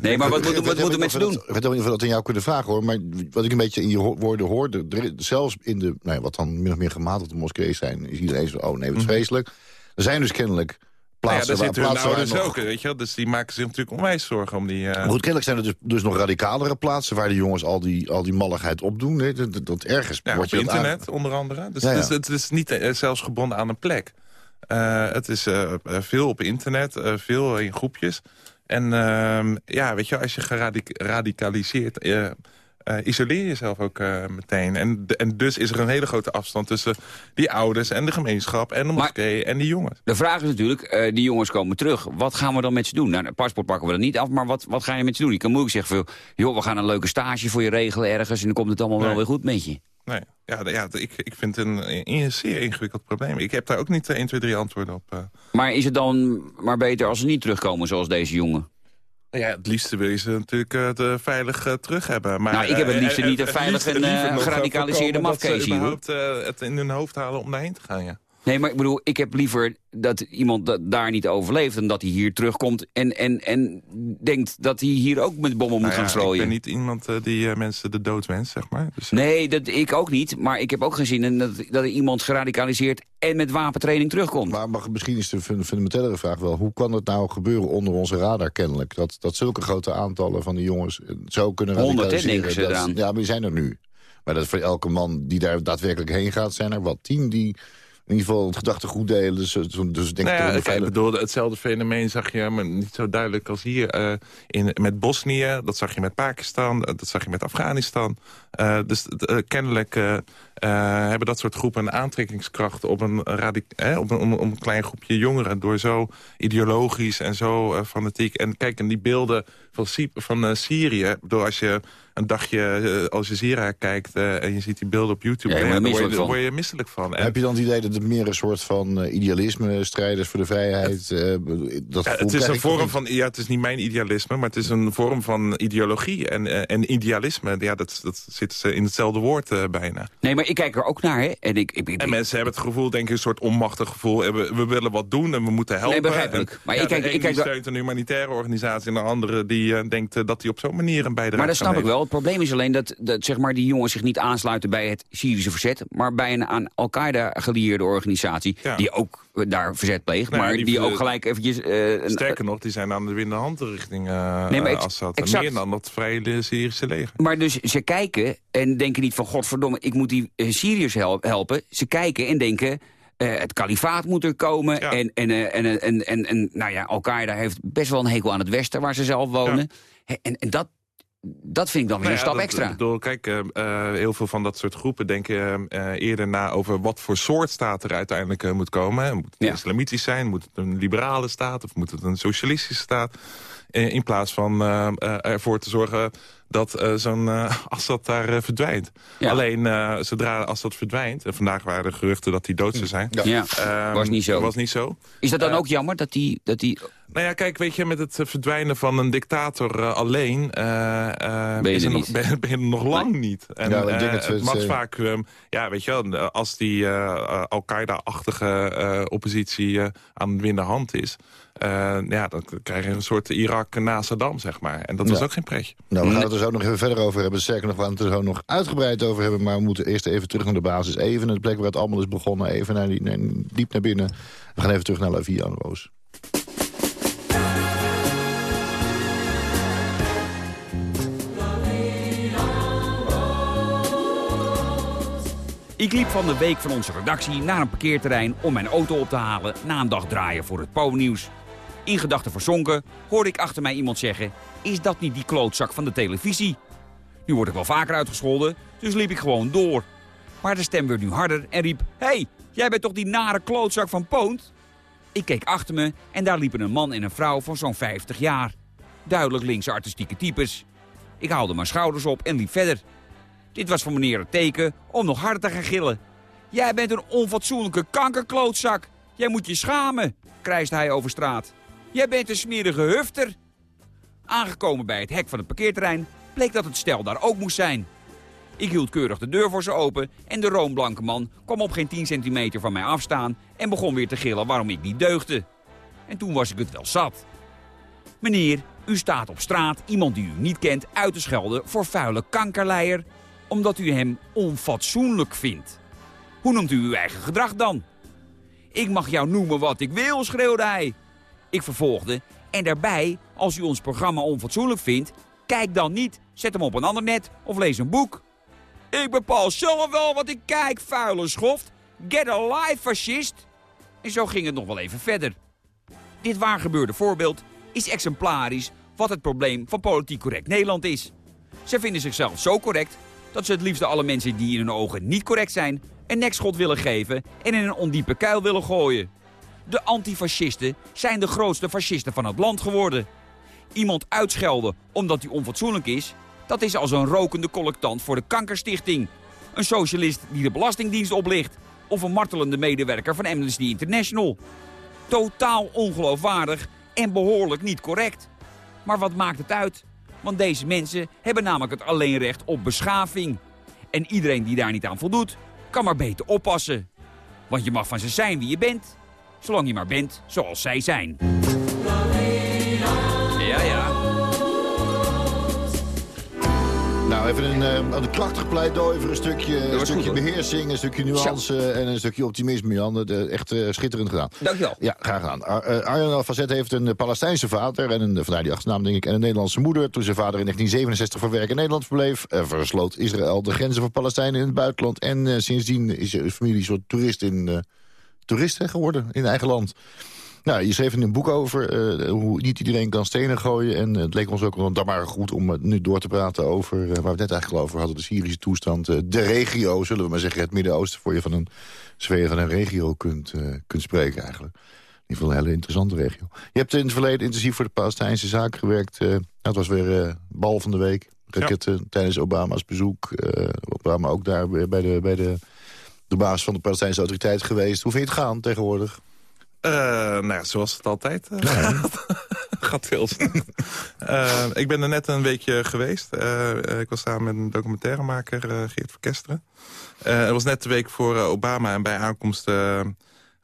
[SPEAKER 4] Nee, maar wat, wat moeten mensen doen?
[SPEAKER 5] Ik weet niet of we dat aan jou kunnen vragen, hoor. Maar wat ik een beetje in je woorden hoorde... er- zelfs in de, nou ja, wat dan min of meer gematigde moskeeën zijn... is iedereen zo, oh nee, wat vreselijk. Er zijn dus kennelijk
[SPEAKER 10] Nou ja,
[SPEAKER 5] plaatsen
[SPEAKER 10] daar
[SPEAKER 5] waar...
[SPEAKER 10] zitten
[SPEAKER 5] Plaatsen
[SPEAKER 10] ouders
[SPEAKER 5] nog,
[SPEAKER 10] ook, weet je wel. Dus die maken zich natuurlijk onwijs zorgen om die... eh,
[SPEAKER 5] Maar goed, kennelijk zijn er dus, dus nog radicalere plaatsen... waar de jongens al die, al die malligheid opdoen. hè. Dat, ergens
[SPEAKER 10] Ja,
[SPEAKER 5] wordt
[SPEAKER 10] op
[SPEAKER 5] je aan-
[SPEAKER 10] internet onder andere. Dus,
[SPEAKER 5] Ja, ja.
[SPEAKER 10] dus het is niet eh, zelfs gebonden aan een plek. Eh, het is veel op internet, veel in groepjes. En ehm, ja, weet je, als je geradicaliseerd... eh, eh, isoleer jezelf ook eh, meteen. En, en dus is er een hele grote afstand tussen die ouders en de gemeenschap... en de moskee en die jongens.
[SPEAKER 4] De vraag is natuurlijk, die jongens komen terug. Wat gaan we dan met ze doen? Nou, een paspoort pakken we dan niet af, maar wat, wat ga je met ze doen? Je kan moeilijk zeggen, van, joh, we gaan een leuke stage voor je regelen ergens... en dan komt het allemaal wel weer goed met je.
[SPEAKER 10] Nee, ja, ja ik, ik vind het een, een zeer ingewikkeld probleem. Ik heb daar ook niet eh, 1, 2, 3 antwoorden op. eh.
[SPEAKER 4] Maar is het dan maar beter als ze niet terugkomen zoals deze jongen?
[SPEAKER 10] Ja, het liefste wil je ze natuurlijk te veilig eh, terug hebben. Maar,
[SPEAKER 4] Nou, ik heb het liefste niet een veilig en, geradicaliseerde
[SPEAKER 10] ze
[SPEAKER 4] mafkees hier, hoor.
[SPEAKER 10] überhaupt, het in hun hoofd halen om daarheen te gaan, ja.
[SPEAKER 4] Nee, maar ik bedoel, ik heb liever dat iemand dat daar niet overleeft... dan dat hij hier terugkomt en, en, en denkt dat hij hier ook met bommen moet
[SPEAKER 10] Nou ja,
[SPEAKER 4] gaan strooien.
[SPEAKER 10] Ik ben niet iemand eh, die eh, mensen de dood wenst, zeg maar. Dus, eh,
[SPEAKER 4] Nee, dat, ik ook niet. Maar ik heb ook geen zin in dat, dat iemand geradicaliseerd en met wapentraining terugkomt.
[SPEAKER 5] Maar, maar misschien is de fun- fundamentele vraag wel... hoe kan het nou gebeuren onder onze radar kennelijk? Dat, dat zulke grote aantallen van die jongens zo kunnen
[SPEAKER 4] Honderd,
[SPEAKER 5] radicaliseren.
[SPEAKER 4] denken ze
[SPEAKER 5] dat-
[SPEAKER 4] eraan.
[SPEAKER 5] Ja, maar die zijn er nu. Maar dat voor elke man die daar daadwerkelijk heen gaat... zijn er wat tien die in ieder geval het gedachtegoed delen. Dus, dus denk
[SPEAKER 10] Nou
[SPEAKER 5] ik
[SPEAKER 10] ja, ik
[SPEAKER 5] veilig-
[SPEAKER 10] bedoel, hetzelfde fenomeen zag je maar niet zo duidelijk als hier. eh, in, met Bosnië, dat zag je met Pakistan, eh, dat zag je met Afghanistan. Eh, dus eh, kennelijk eh, eh, hebben dat soort groepen een aantrekkingskracht op een, eh, op een, om, om een klein groepje jongeren... door zo ideologisch en zo eh, fanatiek. En kijk, en die beelden van, Sy- van eh, Syrië... Bedoel, als je een dagje eh, Al Jazeera kijkt eh, en je ziet die beelden op YouTube...
[SPEAKER 4] Ja, je er
[SPEAKER 10] word je,
[SPEAKER 4] misselijk
[SPEAKER 10] dan
[SPEAKER 4] van.
[SPEAKER 10] word je misselijk van. En-
[SPEAKER 5] Heb je dan het idee dat het meer een soort van eh, idealisme... strijders voor de vrijheid... eh, dat
[SPEAKER 10] Ja, het is een vorm
[SPEAKER 5] niet.
[SPEAKER 10] van, ja, het is niet mijn idealisme, maar het is een vorm van ideologie. En, eh, en idealisme, ja, dat, dat zit in hetzelfde woord eh, bijna.
[SPEAKER 4] Nee, maar ik kijk er ook naar, hè. En, ik, ik, ik,
[SPEAKER 10] En mensen hebben het gevoel, denk ik, een soort onmachtig gevoel. eh, We, we willen wat doen en we moeten helpen.
[SPEAKER 4] Nee, begrijpelijk.
[SPEAKER 10] En,
[SPEAKER 4] Maar
[SPEAKER 10] ja,
[SPEAKER 4] ik kijk-
[SPEAKER 10] de
[SPEAKER 4] ik kijk
[SPEAKER 10] die steunt een humanitaire organisatie... en de andere die eh, denkt eh, dat hij op zo'n manier een bijdrage
[SPEAKER 4] Maar dat snap ik wel. Het probleem is alleen dat, dat zeg maar, die jongens zich niet aansluiten bij het Syrische verzet... maar bij een aan Al-Qaeda gelieerde organisatie...
[SPEAKER 10] Ja.
[SPEAKER 4] die ook daar verzet pleegt,
[SPEAKER 10] Nou
[SPEAKER 4] maar
[SPEAKER 10] die
[SPEAKER 4] die, ook gelijk eventjes...
[SPEAKER 10] Sterker nog, die zijn aan de winnende hand richting eh
[SPEAKER 4] Nee, maar
[SPEAKER 10] Assad. En
[SPEAKER 4] exact.
[SPEAKER 10] Meer dan dat vrije Syrische leger.
[SPEAKER 4] Maar dus ze kijken en denken niet van... godverdomme, ik moet die Syriërs hel- helpen. Ze kijken en denken... eh, het kalifaat moet er komen.
[SPEAKER 10] Ja.
[SPEAKER 4] En, en, eh, en, en, en, en, en, nou ja, Al-Qaeda heeft best wel een hekel aan het Westen... waar ze zelf wonen. En, en dat, dat vind ik dan weer
[SPEAKER 10] Nou
[SPEAKER 4] een
[SPEAKER 10] ja,
[SPEAKER 4] stap
[SPEAKER 10] dat-
[SPEAKER 4] extra.
[SPEAKER 10] ik bedoel, kijk, eh, eh, heel veel van dat soort groepen denken eh, eerder na over wat voor soort staat er uiteindelijk eh, moet komen. Moet het
[SPEAKER 4] Ja.
[SPEAKER 10] islamitisch zijn? Moet het een liberale staat? Of moet het een socialistische staat? Eh, in plaats van eh, eh, ervoor te zorgen dat eh, zo'n eh, <laughs> Assad daar eh, verdwijnt.
[SPEAKER 4] Ja.
[SPEAKER 10] Alleen eh, zodra Assad verdwijnt, en vandaag waren er geruchten dat hij dood zou zijn.
[SPEAKER 4] Ja,
[SPEAKER 10] Ehm,
[SPEAKER 4] was niet zo.
[SPEAKER 10] Was niet zo.
[SPEAKER 4] Is dat dan ook jammer dat die... Dat die
[SPEAKER 10] Nou ja, kijk, weet je, met het verdwijnen van een dictator alleen... eh, eh,
[SPEAKER 4] Ben je
[SPEAKER 10] is
[SPEAKER 4] er
[SPEAKER 10] nog, <laughs> ben, ben je er nog lang niet. En
[SPEAKER 5] Ja,
[SPEAKER 10] het
[SPEAKER 5] het,
[SPEAKER 10] machtsvacuum... Ja, weet je wel, als die Al-Qaeda-achtige eh, oppositie eh, aan de winnende hand is... eh, ja, dan krijg je een soort Irak na Saddam, zeg maar. En dat was
[SPEAKER 5] Ja.
[SPEAKER 10] ook geen pretje.
[SPEAKER 5] Nou, we gaan het er zo nog even verder over hebben. Sterker nog, we gaan het er zo nog uitgebreid over hebben. Maar we moeten eerst even terug naar de basis. Even naar de plek waar het allemaal is begonnen. Even naar die, naar- diep naar binnen. We gaan even terug naar La Vie en Roos.
[SPEAKER 4] Ik liep van de week van onze redactie naar een parkeerterrein om mijn auto op te halen na een dag draaien voor het Po-nieuws. In gedachten verzonken hoorde ik achter mij iemand zeggen, is dat niet die klootzak van de televisie? Nu word ik wel vaker uitgescholden, dus liep ik gewoon door. Maar de stem werd nu harder en riep, hey, jij bent toch die nare klootzak van Poont? Ik keek achter me en daar liepen een man en een vrouw van zo'n 50 jaar. Duidelijk linkse artistieke types. Ik haalde mijn schouders op en liep verder. Dit was voor meneer het teken om nog harder te gaan gillen. Jij bent een onfatsoenlijke kankerklootzak. Jij moet je schamen, krijst hij over straat. Jij bent een smerige hufter. Aangekomen bij het hek van het parkeerterrein bleek dat het stel daar ook moest zijn. Ik hield keurig de deur voor ze open en de roomblanke man kwam op geen 10 centimeter van mij afstaan en begon weer te gillen waarom ik niet deugde. En toen was ik het wel zat. Meneer, u staat op straat iemand die u niet kent uit te schelden voor vuile kankerleier, omdat u hem onfatsoenlijk vindt. Hoe noemt u uw eigen gedrag dan? Ik mag jou noemen wat ik wil, schreeuwde hij. Ik vervolgde, en daarbij, als u ons programma onfatsoenlijk vindt, kijk dan niet, zet hem op een ander net of lees een boek. Ik bepaal zelf wel wat ik kijk, vuile schoft. Get a life, fascist. En zo ging het nog wel even verder. Dit waargebeurde voorbeeld is exemplarisch wat het probleem van politiek correct Nederland is. Ze vinden zichzelf zo correct dat ze het liefst alle mensen die in hun ogen niet correct zijn... een nekschot willen geven en in een ondiepe kuil willen gooien. De antifascisten zijn de grootste fascisten van het land geworden. Iemand uitschelden omdat hij onfatsoenlijk is... dat is als een rokende collectant voor de kankerstichting. Een socialist die de Belastingdienst oplicht... of een martelende medewerker van Amnesty International. Totaal ongeloofwaardig en behoorlijk niet correct. Maar wat maakt het uit? Want deze mensen hebben namelijk het alleenrecht op beschaving. En iedereen die daar niet aan voldoet, kan maar beter oppassen. Want je mag van ze zijn wie je bent, zolang je maar bent zoals zij zijn. Ja, ja.
[SPEAKER 5] Nou, even een, uh, een krachtig pleidooi voor een stukje, een stukje beheersing, een stukje nuance en een stukje optimisme, Jan. De, echt uh, schitterend gedaan.
[SPEAKER 4] Dankjewel.
[SPEAKER 5] Ja, graag gedaan. Ar Arjan Alfazet heeft een Palestijnse vader, en een, vandaar die achternaam denk ik, en een Nederlandse moeder. Toen zijn vader in 1967 voor werk in Nederland verbleef, versloot Israël de grenzen voor Palestijnen in het buitenland. En sindsdien is de familie een soort toerist in, toeristen geworden in eigen land. Nou, je schreef in een boek over uh, hoe niet iedereen kan stenen gooien. En het leek ons ook dan maar goed om nu door te praten over... Uh, waar we het net eigenlijk over hadden, de Syrische toestand. Uh, de regio, zullen we maar zeggen, het Midden-Oosten... voor je van een sfeer van een regio kunt, kunt spreken eigenlijk. In ieder geval een hele interessante regio. Je hebt in het verleden intensief voor de Palestijnse zaak gewerkt. het was weer bal van de week. Raketten ja. tijdens Obama's bezoek. Obama ook daar bij de... Bij de de baas van de Palestijnse autoriteit geweest. Hoe vind je het gaan tegenwoordig?
[SPEAKER 10] Uh, nou ja, zoals het altijd uh, gaat. <laughs> gaat veel uh, ik ben er net een weekje geweest. ik was samen met een documentairemaker, Geert Verkesteren. het was net de week voor Obama en bij aankomst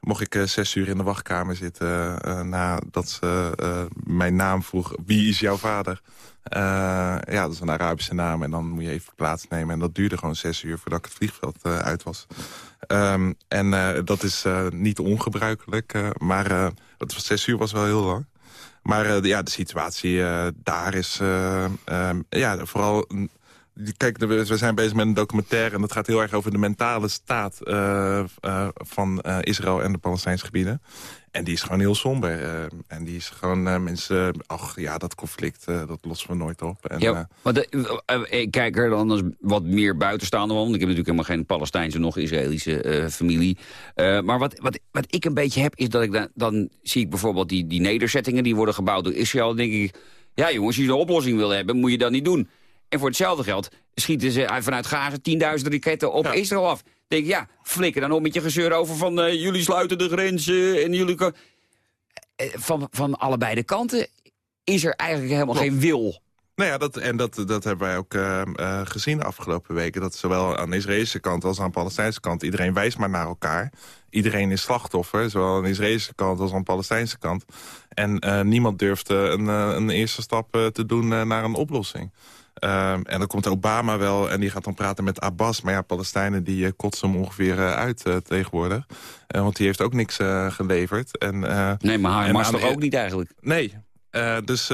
[SPEAKER 10] mocht ik zes uur in de wachtkamer zitten... nadat ze mijn naam vroeg, wie is jouw vader? ja, dat is een Arabische naam en dan moet je even plaatsnemen. En dat duurde gewoon zes uur voordat ik het vliegveld uit was. Um, en dat is niet ongebruikelijk. Maar het was zes uur was wel heel lang. Maar ja, de situatie daar is ehm, ja, vooral... Kijk, we zijn bezig met een documentaire... en dat gaat heel erg over de mentale staat van Israël en de Palestijnse gebieden. En die is gewoon heel somber. En die is gewoon mensen... Ach ja, dat conflict, dat lossen we nooit op. En,
[SPEAKER 4] ja, maar de, ik kijk er dan als wat meer buitenstaande want Ik heb natuurlijk helemaal geen Palestijnse nog Israëlische familie. maar wat, wat, wat ik een beetje heb, is dat ik dan, dan zie ik bijvoorbeeld die, die nederzettingen... die worden gebouwd door Israël. Dan denk ik, ja jongens, als je een oplossing wil hebben, moet je dat niet doen. En voor hetzelfde geld schieten ze vanuit Gaza 10.000 raketten op Israël af denk ik, ja, flikker dan op met je gezeur over van... Uh, jullie sluiten de grenzen en jullie... Uh, van, van allebei de kanten is er eigenlijk helemaal geen wil.
[SPEAKER 10] Nou ja, dat, en dat, dat hebben wij ook uh, uh, gezien de afgelopen weken. Dat zowel aan de Israëlische kant als aan de Palestijnse kant... iedereen wijst maar naar elkaar. Iedereen is slachtoffer, zowel aan de Israëlische kant als aan de Palestijnse kant. En uh, niemand durft een, een eerste stap te doen naar een oplossing. Um, en dan komt Obama wel en die gaat dan praten met Abbas. Maar ja, Palestijnen die uh, kotsen hem ongeveer uh, uit uh, tegenwoordig. want die heeft ook niks geleverd. En,
[SPEAKER 4] nee, maar Hamas toch ook niet eigenlijk?
[SPEAKER 10] Nee, dus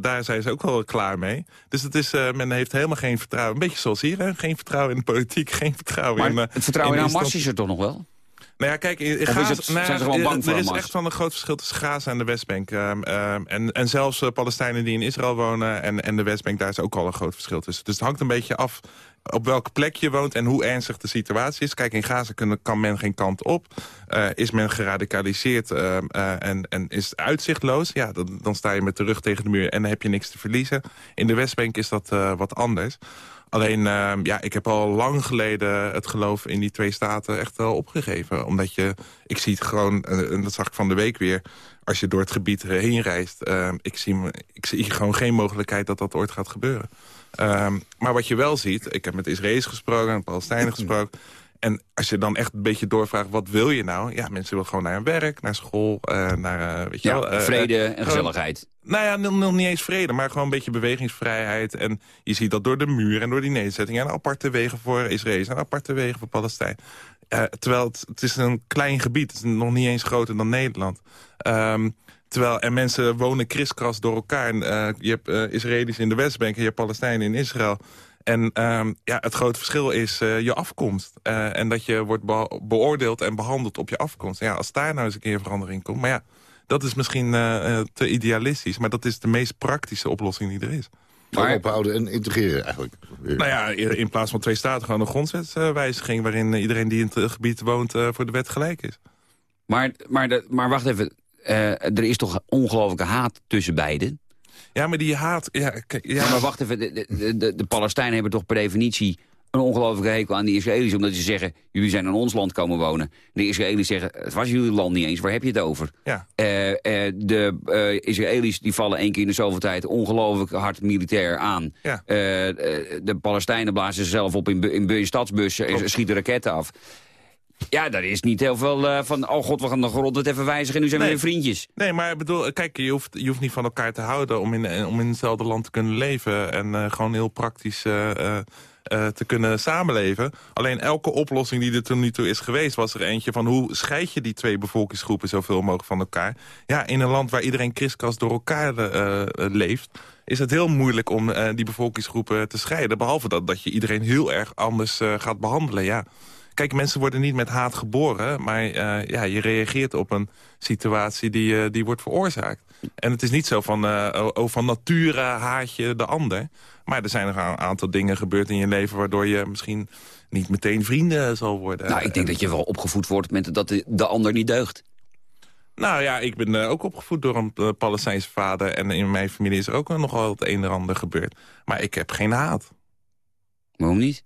[SPEAKER 10] daar zijn ze ook wel klaar mee. Dus het is, men heeft helemaal geen vertrouwen. Een beetje zoals hier, hè? geen vertrouwen in de politiek, geen vertrouwen
[SPEAKER 4] maar
[SPEAKER 10] in...
[SPEAKER 4] het vertrouwen in, in Hamas is er toch nog wel?
[SPEAKER 10] Nou ja, kijk, in Gaza, het, nou, zijn ze gewoon bang er is echt wel een groot verschil tussen Gaza en de Westbank. Um, um, en, en zelfs uh, Palestijnen die in Israël wonen en, en de Westbank, daar is ook al een groot verschil tussen. Dus het hangt een beetje af op welke plek je woont en hoe ernstig de situatie is. Kijk, in Gaza kan, men geen kant op. Uh, is men geradicaliseerd uh, uh, en, en is het uitzichtloos... ja, dan, dan sta je met de rug tegen de muur en dan heb je niks te verliezen. In de Westbank is dat wat anders. Alleen, uh, ja, ik heb al lang geleden het geloof in die twee staten echt wel opgegeven. Omdat je, ik zie het gewoon, en dat zag ik van de week weer... als je door het gebied heen reist, uh, ik, zie, ik zie gewoon geen mogelijkheid dat dat ooit gaat gebeuren. Ehm, maar wat je wel ziet, ik heb met Israëli's gesproken, met Palestijnen gesproken... En als je dan echt een beetje doorvraagt, wat wil je nou? Ja, mensen willen gewoon naar hun werk, naar school, uh, naar, uh, weet je
[SPEAKER 4] ja,
[SPEAKER 10] wel... Uh,
[SPEAKER 4] vrede en gezelligheid.
[SPEAKER 10] Nou ja, nog niet eens vrede, maar gewoon een beetje bewegingsvrijheid. En je ziet dat door de muur en door die nederzettingen... en aparte wegen voor Israël en aparte wegen voor Palestijn. terwijl het, het, is een klein gebied, het is nog niet eens groter dan Nederland. Um, Terwijl er mensen wonen kriskras door elkaar. En, je hebt Israëli's in de Westbank en je hebt Palestijnen in Israël. En um, ja, het grote verschil is uh, je afkomst. Uh, en dat je wordt be beoordeeld en behandeld op je afkomst. Ja, als daar nou eens een keer verandering komt. Maar ja, dat is misschien uh, te idealistisch. Maar dat is de meest praktische oplossing die er is.
[SPEAKER 5] Maar ophouden en integreren eigenlijk.
[SPEAKER 10] Nou ja, in plaats van twee staten gewoon een grondwetswijziging... waarin iedereen die in het gebied woont voor de wet gelijk is.
[SPEAKER 4] Maar, maar, de, maar wacht even, er is toch ongelooflijke haat tussen beiden?
[SPEAKER 10] Ja, maar die haat... Ja,
[SPEAKER 4] ja. maar wacht even, de, de, de, de Palestijnen hebben toch per definitie een ongelofelijke hekel aan de Israëli's... omdat ze zeggen, jullie zijn in ons land komen wonen. De Israëli's zeggen, het was jullie land niet eens, waar heb je het over?
[SPEAKER 10] Ja.
[SPEAKER 4] Eh, eh, de eh, Israëli's die vallen één keer in de zoveel tijd ongelooflijk hard militair aan.
[SPEAKER 10] Ja.
[SPEAKER 4] Eh, eh, de Palestijnen blazen zichzelf op in, in, in stadsbussen en schieten raketten af. Ja, daar is niet heel veel eh, van, oh god, we gaan de grond even wijzigen en nu zijn we weer vriendjes.
[SPEAKER 10] Nee, maar ik bedoel, kijk, je hoeft, je hoeft niet van elkaar te houden om in, om in hetzelfde land te kunnen leven. En eh, gewoon heel praktisch eh, eh, eh, te kunnen samenleven. Alleen elke oplossing die er tot nu toe is geweest, was er eentje van hoe scheid je die twee bevolkingsgroepen zoveel mogelijk van elkaar. Ja, in een land waar iedereen kriskast door elkaar eh, eh, leeft, is het heel moeilijk om eh, die bevolkingsgroepen te scheiden. Behalve dat, dat je iedereen heel erg anders eh, gaat behandelen, ja. Kijk, mensen worden niet met haat geboren, maar eh, ja, je reageert op een situatie die, eh, die wordt veroorzaakt. En het is niet zo van, eh, oh, van nature haat je de ander. Maar er zijn nog een aantal dingen gebeurd in je leven... waardoor je misschien niet meteen vrienden zal worden.
[SPEAKER 4] Nou, ik denk dat je wel opgevoed wordt met dat de, de ander niet deugt.
[SPEAKER 10] Nou ja, ik ben ook opgevoed door een uh, Palestijnse vader... en in mijn familie is er ook nogal het een en ander gebeurd. Maar ik heb geen haat.
[SPEAKER 4] Waarom niet?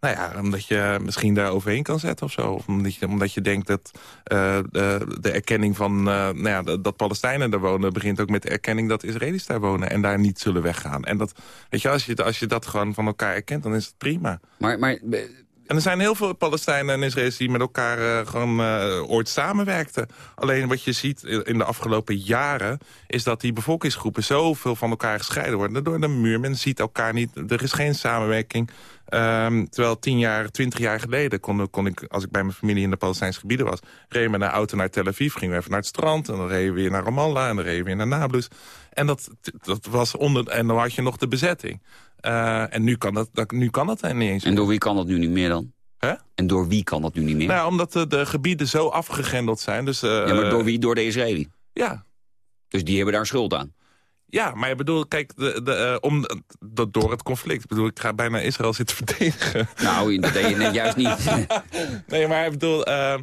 [SPEAKER 10] Nou ja, omdat je misschien daar overheen kan zetten of zo. Of omdat je, omdat je denkt dat uh, de, de, erkenning van uh, nou ja, dat Palestijnen daar wonen... begint ook met de erkenning dat Israëli's daar wonen... en daar niet zullen weggaan. En dat, weet je, als je, als je dat gewoon van elkaar erkent, dan is het prima.
[SPEAKER 4] Maar, maar
[SPEAKER 10] en er zijn heel veel Palestijnen en Israëli's die met elkaar uh, gewoon uh, ooit samenwerkten. Alleen wat je ziet in de afgelopen jaren... is dat die bevolkingsgroepen zoveel van elkaar gescheiden worden. Door de muur, men ziet elkaar niet, er is geen samenwerking. Um, terwijl tien jaar, twintig jaar geleden kon, kon, ik, als ik bij mijn familie in de Palestijnse gebieden was... reden we een auto naar Tel Aviv, gingen we even naar het strand... en dan reden we weer naar Ramallah en dan reden we weer naar Nablus. En, dat, dat was onder, en dan had je nog de bezetting. Uh, en nu kan, dat, dat, nu kan dat niet eens
[SPEAKER 4] En door wie kan dat nu niet meer dan?
[SPEAKER 10] Huh?
[SPEAKER 4] En door wie kan dat nu niet meer?
[SPEAKER 10] Nou, omdat de, de gebieden zo afgegrendeld zijn. Dus, uh,
[SPEAKER 4] ja, maar door wie? Door de Israëli?
[SPEAKER 10] Ja.
[SPEAKER 4] Dus die hebben daar schuld aan?
[SPEAKER 10] Ja, maar ik bedoel, kijk, de, de, uh, om, de, door het conflict. Ik bedoel, ik ga bijna Israël zitten <laughs> verdedigen.
[SPEAKER 4] Nou, dat deed je net juist niet. <laughs>
[SPEAKER 10] nee, maar ik bedoel... Uh,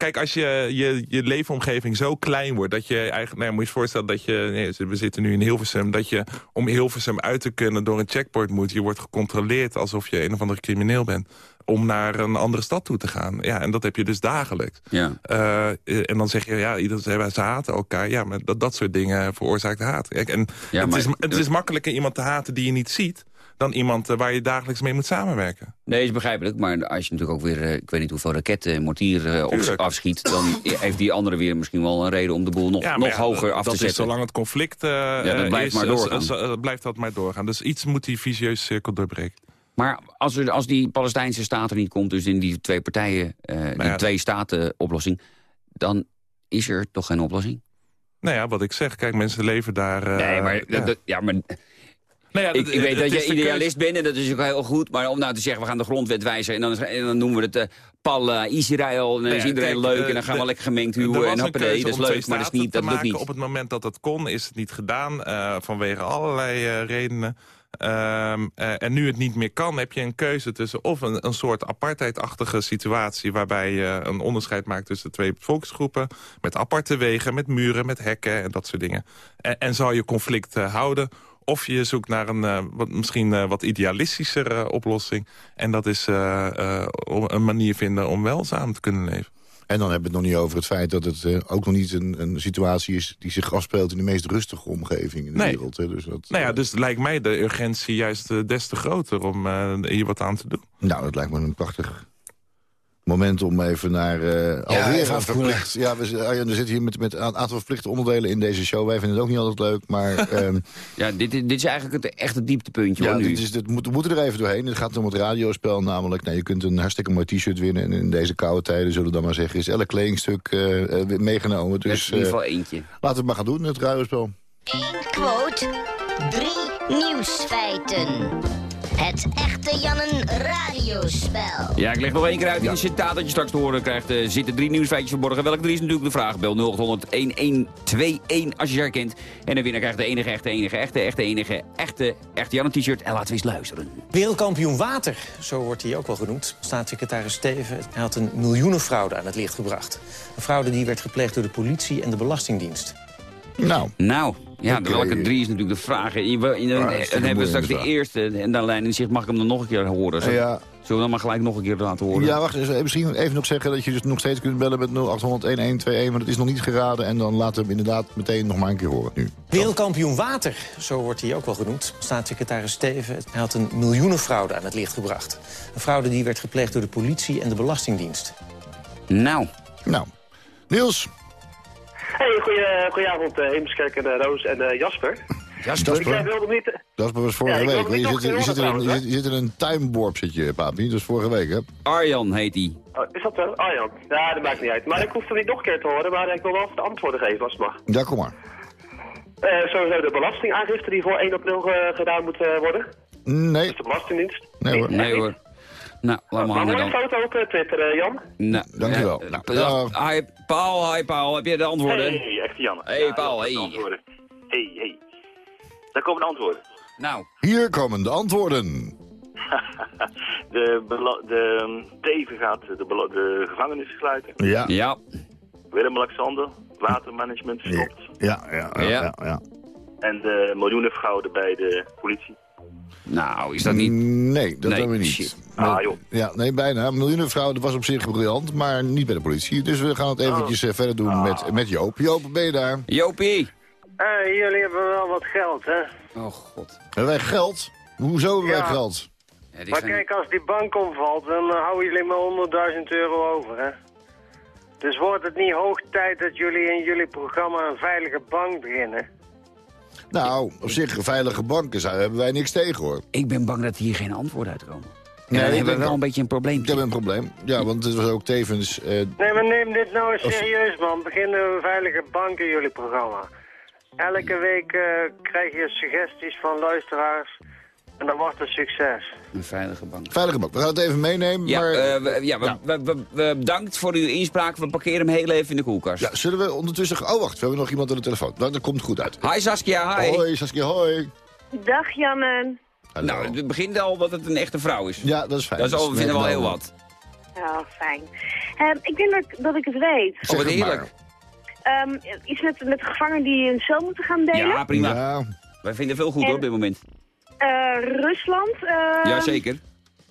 [SPEAKER 10] Kijk, als je, je je leefomgeving zo klein wordt... dat je eigenlijk, nou, moet je je voorstellen dat je... Nee, we zitten nu in Hilversum... dat je om Hilversum uit te kunnen door een checkpoint moet. Je wordt gecontroleerd alsof je een of andere crimineel bent... om naar een andere stad toe te gaan. Ja, en dat heb je dus dagelijks.
[SPEAKER 4] Ja.
[SPEAKER 10] Uh, en dan zeg je, ja, iedereen, ze haten elkaar. Ja, maar dat, dat soort dingen veroorzaakt haat. Kijk, en
[SPEAKER 4] ja,
[SPEAKER 10] het,
[SPEAKER 4] maar,
[SPEAKER 10] is, het is makkelijker iemand te haten die je niet ziet dan iemand waar je dagelijks mee moet samenwerken.
[SPEAKER 4] Nee, is begrijpelijk. Maar als je natuurlijk ook weer, uh, ik weet niet hoeveel raketten, mortier uh, afschiet... dan <laughs> heeft die andere weer misschien wel een reden om de boel nog,
[SPEAKER 10] ja,
[SPEAKER 4] nog
[SPEAKER 10] ja,
[SPEAKER 4] hoger af te
[SPEAKER 10] dat
[SPEAKER 4] zetten.
[SPEAKER 10] Is, zolang het conflict uh,
[SPEAKER 4] ja, dat blijft
[SPEAKER 10] is,
[SPEAKER 4] maar doorgaan.
[SPEAKER 10] blijft dat maar doorgaan. Dus iets moet die visieuze cirkel doorbreken.
[SPEAKER 4] Maar als, er, als die Palestijnse staat er niet komt, dus in die twee partijen, nou die twee staten oplossing... dan is er toch geen oplossing?
[SPEAKER 10] Nou ja, wat ik zeg, kijk, mensen leven daar...
[SPEAKER 4] nee, maar...
[SPEAKER 10] Ja.
[SPEAKER 4] Dat, ja, maar
[SPEAKER 10] nou ja,
[SPEAKER 4] ik, ik, weet dat je idealist bent en dat is ook heel goed. Maar om nou te zeggen, we gaan de grondwet wijzigen... en dan, en dan noemen we het uh, Pal uh, Israël en dan is iedereen kijk, leuk... en dan gaan we lekker gemengd huwen en dat is leuk, maar dat is niet, dat lukt niet.
[SPEAKER 10] Op het moment dat het kon, is het niet gedaan... Uh, vanwege allerlei redenen. Um, uh, en nu het niet meer kan, heb je een keuze tussen of een, een soort apartheidachtige situatie... waarbij je een onderscheid maakt tussen twee volksgroepen... met aparte wegen, met muren, met hekken en dat soort dingen. En, en zal je conflict houden... Of je zoekt naar een uh, wat, misschien uh, wat idealistischere uh, oplossing. En dat is een manier vinden om wel samen te kunnen leven.
[SPEAKER 5] En dan hebben we het nog niet over het feit dat het ook nog niet een, een, situatie is... die zich afspeelt in de meest rustige omgeving in de
[SPEAKER 10] nee.
[SPEAKER 5] wereld. Hè. Dus, dat,
[SPEAKER 10] nou ja, dus lijkt mij de urgentie juist des te groter om hier wat aan te doen.
[SPEAKER 5] Nou, dat lijkt me een prachtig moment om even naar uh, alweer een verplicht... Ja, we, Arjan, we zitten hier met, met een aantal verplichte onderdelen in deze show. Wij vinden het ook niet altijd leuk, maar... um, <laughs>
[SPEAKER 4] ja, dit, dit is eigenlijk het echte dieptepuntje,
[SPEAKER 5] ja,
[SPEAKER 4] hoor.
[SPEAKER 5] Dit is, dit moet, we moeten er even doorheen. Het gaat om het radiospel namelijk. Nou, je kunt een hartstikke mooi t-shirt winnen. En in deze koude tijden, zullen we dan maar zeggen... is elk kledingstuk uh, meegenomen. Dus,
[SPEAKER 4] in ieder geval eentje.
[SPEAKER 5] Uh, laten we het maar gaan doen, het radiospel.
[SPEAKER 11] Eén quote, drie nieuwsfeiten. Het echte Jannen radiospel.
[SPEAKER 4] Ja, ik leg nog één keer uit in een citaat dat je straks te horen krijgt. Uh, zitten drie nieuwsfeitjes verborgen. Welke drie is natuurlijk de vraag. Bel 0800-1121 als je ze herkent. En de winnaar krijgt de enige echte, enige echte, echte, enige, echte, echte Jannen t-shirt. En laten we eens luisteren.
[SPEAKER 12] Wereldkampioen water, zo wordt hij ook wel genoemd. Staatssecretaris Steven hij had een miljoenenfraude aan het licht gebracht. Een fraude die werd gepleegd door de politie en de Belastingdienst.
[SPEAKER 5] Nou.
[SPEAKER 4] Nou, ja, okay. welke drie is natuurlijk de vraag. In, dan hebben we straks de eerste en dan lijn in zich mag ik hem dan nog een keer horen. Zo.
[SPEAKER 5] Ja,
[SPEAKER 4] Zullen we dan maar gelijk nog een keer laten horen?
[SPEAKER 5] Ja, wacht eens. eh, Misschien even nog zeggen dat je dus nog steeds kunt bellen met 0800-1121. Maar dat is nog niet geraden. En dan laten we hem inderdaad meteen nog maar een keer horen nu.
[SPEAKER 12] Wereldkampioen water, zo wordt hij ook wel genoemd. Staatssecretaris Steven hij had een miljoenenfraude aan het licht gebracht. Een fraude die werd gepleegd door de politie en de Belastingdienst.
[SPEAKER 4] Nou.
[SPEAKER 5] Nou, Niels.
[SPEAKER 13] Hey, goeie, goedenavond, uh, Heemskerk en uh, Roos en uh, Jasper.
[SPEAKER 5] Jasper.
[SPEAKER 13] Ik uh, wilde niet...
[SPEAKER 5] Jasper was vorige
[SPEAKER 13] Ja,
[SPEAKER 5] week. Je zit, je, zit in een, je, zit- je zit in een time warp, zit je, papi. Dat is vorige week, hè?
[SPEAKER 4] Arjan heet hij.
[SPEAKER 13] Oh, is dat zo? Ah ja. dat maakt niet uit. Maar ik hoef het niet nog een keer te horen, maar ik wil wel even de antwoorden geven als het mag.
[SPEAKER 5] Ja, kom maar.
[SPEAKER 13] Eh, sowieso de belastingaangifte die voor 1 april eh, gedaan moet eh, worden.
[SPEAKER 5] Nee.
[SPEAKER 13] Dus de Belastingdienst.
[SPEAKER 5] Nee hoor.
[SPEAKER 4] Nee hoor. Nou, laat maar hangen dan.
[SPEAKER 13] foto op eh, Twitter, eh, Jan.
[SPEAKER 4] Nou,
[SPEAKER 5] Dankjewel.
[SPEAKER 4] eh,
[SPEAKER 5] Nou.
[SPEAKER 4] Hi Paul, hi Paul. Heb je de antwoorden?
[SPEAKER 14] Hey, echte Janne.
[SPEAKER 4] Hey,
[SPEAKER 14] Ja,
[SPEAKER 4] Paul, hey.
[SPEAKER 14] Hey, hey. Daar komen de antwoorden.
[SPEAKER 4] Nou.
[SPEAKER 5] Hier komen de antwoorden. <laughs>
[SPEAKER 14] de, de um, Teven gaat de, de gevangenis sluiten.
[SPEAKER 5] Ja.
[SPEAKER 4] Ja.
[SPEAKER 14] Willem-Alexander, watermanagement stopt.
[SPEAKER 5] Ja, ja, ja. ja, ja.
[SPEAKER 14] En de miljoenenfraude bij de politie.
[SPEAKER 4] Nou, is dat niet...
[SPEAKER 5] Nee, dat
[SPEAKER 4] Nee,
[SPEAKER 5] hebben we niet.
[SPEAKER 14] Ah, joh.
[SPEAKER 5] Ja, nee, bijna. Miljoenenfraude was op zich briljant, maar niet bij de politie. Dus we gaan het eventjes eh, verder doen met, met Joop. Joop, ben je daar?
[SPEAKER 4] Jopie.
[SPEAKER 15] Eh, jullie hebben wel wat geld, hè?
[SPEAKER 4] Oh god.
[SPEAKER 5] Hebben wij geld? Hoezo hebben wij
[SPEAKER 15] Ja.
[SPEAKER 5] geld?
[SPEAKER 15] Maar kijk, als die bank omvalt, dan eh, houden jullie maar 100.000 euro over, hè? Dus wordt het niet hoog tijd dat jullie in jullie programma een veilige bank beginnen?
[SPEAKER 5] Nou, op zich, veilige banken zou- hebben wij niks tegen, hoor.
[SPEAKER 4] Ik ben bang dat hier geen antwoord uitkomen.
[SPEAKER 5] Nee,
[SPEAKER 4] Nee, dan
[SPEAKER 5] ik
[SPEAKER 4] hebben we
[SPEAKER 5] denk
[SPEAKER 4] wel een beetje een probleem.
[SPEAKER 5] Ik heb een probleem. Ja, want het was ook tevens... eh,
[SPEAKER 15] Nee, maar neem dit nou eens serieus, man. Beginnen een veilige bank in jullie programma. Elke week eh, krijg je suggesties van luisteraars en dan wordt het succes.
[SPEAKER 4] Een veilige bank.
[SPEAKER 5] veilige bank. We gaan het even meenemen,
[SPEAKER 4] Ja,
[SPEAKER 5] maar...
[SPEAKER 4] eh, we, ja, we, we, we- we- bedankt voor uw inspraak. We parkeren hem heel even in de koelkast.
[SPEAKER 5] Ja, zullen we ondertussen... Oh, wacht, we hebben nog iemand aan de telefoon. Nou, dat komt goed uit.
[SPEAKER 4] Hi Saskia, hi.
[SPEAKER 5] Hoi, Saskia, hoi.
[SPEAKER 16] Dag Janne.
[SPEAKER 4] Nou, het begint al dat het een echte vrouw is.
[SPEAKER 5] Ja, dat is fijn.
[SPEAKER 4] Dat is al,
[SPEAKER 5] Dat
[SPEAKER 4] vinden we wel heel wat.
[SPEAKER 16] Oh, fijn. Ehm, ik denk dat, ik- dat ik het weet.
[SPEAKER 4] Oh, wat heerlijk.
[SPEAKER 16] Ehm, iets met, met gevangenen die een cel moeten gaan delen.
[SPEAKER 4] Ja, prima. Wij vinden veel goed
[SPEAKER 16] En-
[SPEAKER 4] hoor op dit moment.
[SPEAKER 16] Eh, Rusland. ehm,
[SPEAKER 4] Jazeker.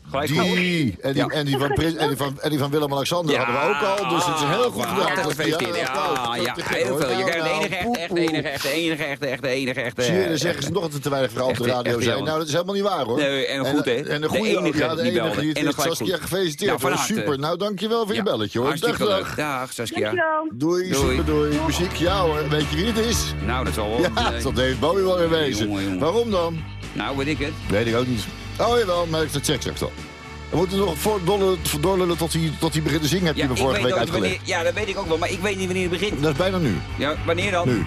[SPEAKER 4] Gelijk
[SPEAKER 5] Die,
[SPEAKER 4] goed.
[SPEAKER 5] en die,
[SPEAKER 4] Ja.
[SPEAKER 5] en die van, Prins- en die van, en die van Willem-Alexander
[SPEAKER 4] Ja,
[SPEAKER 5] hadden we ook al, dus het is heel goed gedaan.
[SPEAKER 4] hartelijk
[SPEAKER 5] Dat-
[SPEAKER 4] gefeliciteerd. Ja,
[SPEAKER 5] nou,
[SPEAKER 4] ja, heel veel. Je
[SPEAKER 5] Nou,
[SPEAKER 4] krijgt de
[SPEAKER 5] nou,
[SPEAKER 4] enige echte, echte,
[SPEAKER 5] poe, poe.
[SPEAKER 4] enige echte, enige echte, echte, enige echte...
[SPEAKER 5] Zie je, dan
[SPEAKER 4] eh,
[SPEAKER 5] zeggen ze nog dat er te weinig vrouwen op de radio zijn. Nou, dat is helemaal niet waar, hoor.
[SPEAKER 4] Nee, en goed, hè?
[SPEAKER 5] En de
[SPEAKER 4] De
[SPEAKER 5] goede,
[SPEAKER 4] enige
[SPEAKER 5] ja, de enige die het Saskia gefeliciteerd.
[SPEAKER 4] Ja, harte.
[SPEAKER 5] Super. Nou, dankjewel voor je
[SPEAKER 4] Ja,
[SPEAKER 5] belletje, hoor.
[SPEAKER 4] hartstikke
[SPEAKER 5] Dag, dag.
[SPEAKER 4] Dag, Saskia.
[SPEAKER 5] Doei,
[SPEAKER 4] Doei.
[SPEAKER 5] super doei. Muziek, ja hoor. Weet je wie het is?
[SPEAKER 4] Nou, dat zal wel...
[SPEAKER 5] Ja,
[SPEAKER 4] eh,
[SPEAKER 5] dat zal David Bowie wel weer wezen. Waarom dan?
[SPEAKER 4] Nou, weet ik het.
[SPEAKER 5] Weet ik ook niet. Oh jawel, maar dat check check toch. We moeten nog voor doorlullen, tot hij, tot hij begint te zingen, heb je
[SPEAKER 4] Ja,
[SPEAKER 5] me
[SPEAKER 4] ik
[SPEAKER 5] vorige week
[SPEAKER 4] nooit wanneer,
[SPEAKER 5] uitgelegd.
[SPEAKER 4] ja, dat weet ik ook wel, maar ik weet niet wanneer het begint.
[SPEAKER 5] Dat is bijna nu.
[SPEAKER 4] Ja, wanneer dan?
[SPEAKER 5] Nu.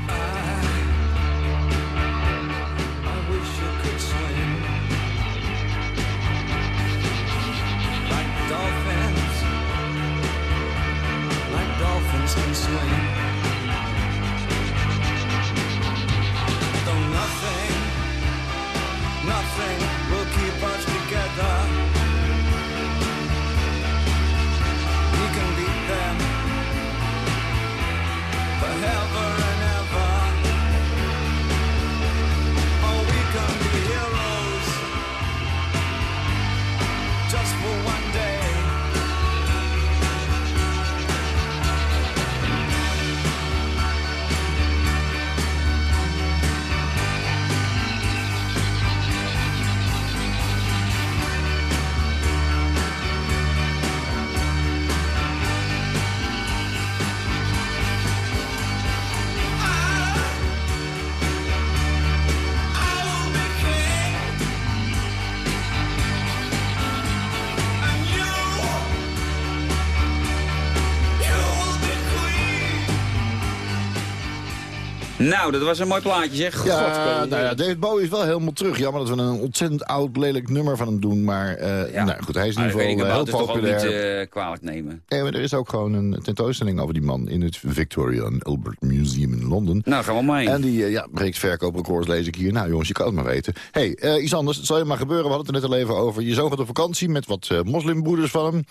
[SPEAKER 4] Nou, dat was een mooi plaatje, zeg.
[SPEAKER 5] Ja, nou ja, David Bowie is wel helemaal terug. Jammer dat we een ontzettend oud, lelijk nummer van hem doen. Maar eh, nou, goed, hij is in
[SPEAKER 4] Maar
[SPEAKER 5] ieder geval eh, heel populair.
[SPEAKER 4] niet eh, kwalijk nemen.
[SPEAKER 5] Ja, maar er is ook gewoon een tentoonstelling over die man in het Victoria and Albert Museum in Londen.
[SPEAKER 4] Nou, gaan we maar heen.
[SPEAKER 5] En die eh, ja, breekt verkooprecords, lees ik hier. Nou jongens, je kan het maar weten. hey, iets anders, het zal je maar gebeuren. We hadden het er net al even over. Je zoon gaat op vakantie met wat moslimbroeders van hem.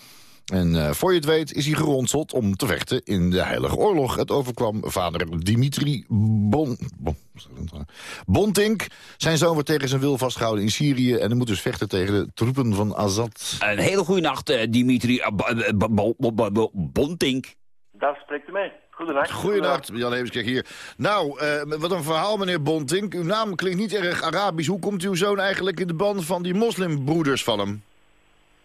[SPEAKER 5] En eh, voor je het weet is hij geronseld om te vechten in de Heilige Oorlog. Het overkwam vader Dimitri bon, bon, Bontink. Zijn zoon wordt tegen zijn wil vastgehouden in Syrië... en hij moet dus vechten tegen de troepen van Azad.
[SPEAKER 4] Een hele goede nacht, eh, Dimitri eh, Bo- Bo- Bo- Bo- Bo- Bo- Bontink.
[SPEAKER 14] Daar spreekt u mee. Goedendag.
[SPEAKER 5] Goeiedag, Jan Heemskerk hier. Nou, eh, wat een verhaal, meneer Bontink. Uw naam klinkt niet erg Arabisch. Hoe komt uw zoon eigenlijk in de band van die moslimbroeders van hem?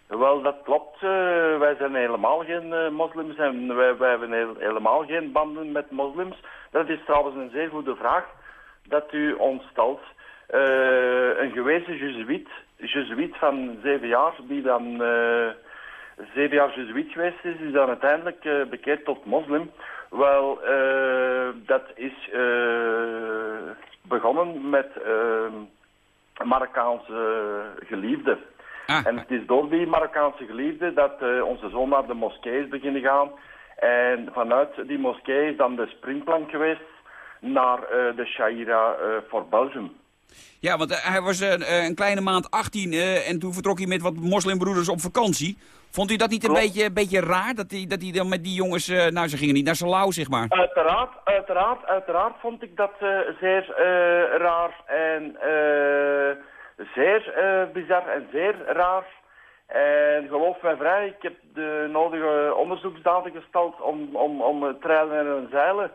[SPEAKER 14] Wel, dat klopt. eh, wij zijn helemaal geen eh, moslims en wij, wij hebben helemaal geen banden met moslims. Dat is trouwens een zeer goede vraag dat u ons stelt. Eh, een gewezen jezuïet, jezuïet van zeven jaar, die dan zeven jaar jezuïet geweest is, is dan uiteindelijk bekeerd tot moslim. Wel, dat is begonnen met eh, een Geliefde. En het is door die Marokkaanse geliefde dat eh, onze zoon naar de moskee is beginnen gaan. En vanuit die moskee is dan de springplank geweest naar eh, de Shaira eh, voor Belgium.
[SPEAKER 4] Ja, want hij was een kleine maand 18 eh, en toen vertrok hij met wat moslimbroeders op vakantie. Vond u dat niet een beetje, beetje raar, dat hij, dat hij dan met die jongens... eh, nou, ze gingen niet naar Salau, zeg maar.
[SPEAKER 14] Uiteraard, uiteraard, uiteraard vond ik dat zeer raar en eh, zeer eh, bizar en zeer raar. En geloof mij vrij, ik heb de nodige onderzoeksdaden gesteld om, om, om het treilen en zeilen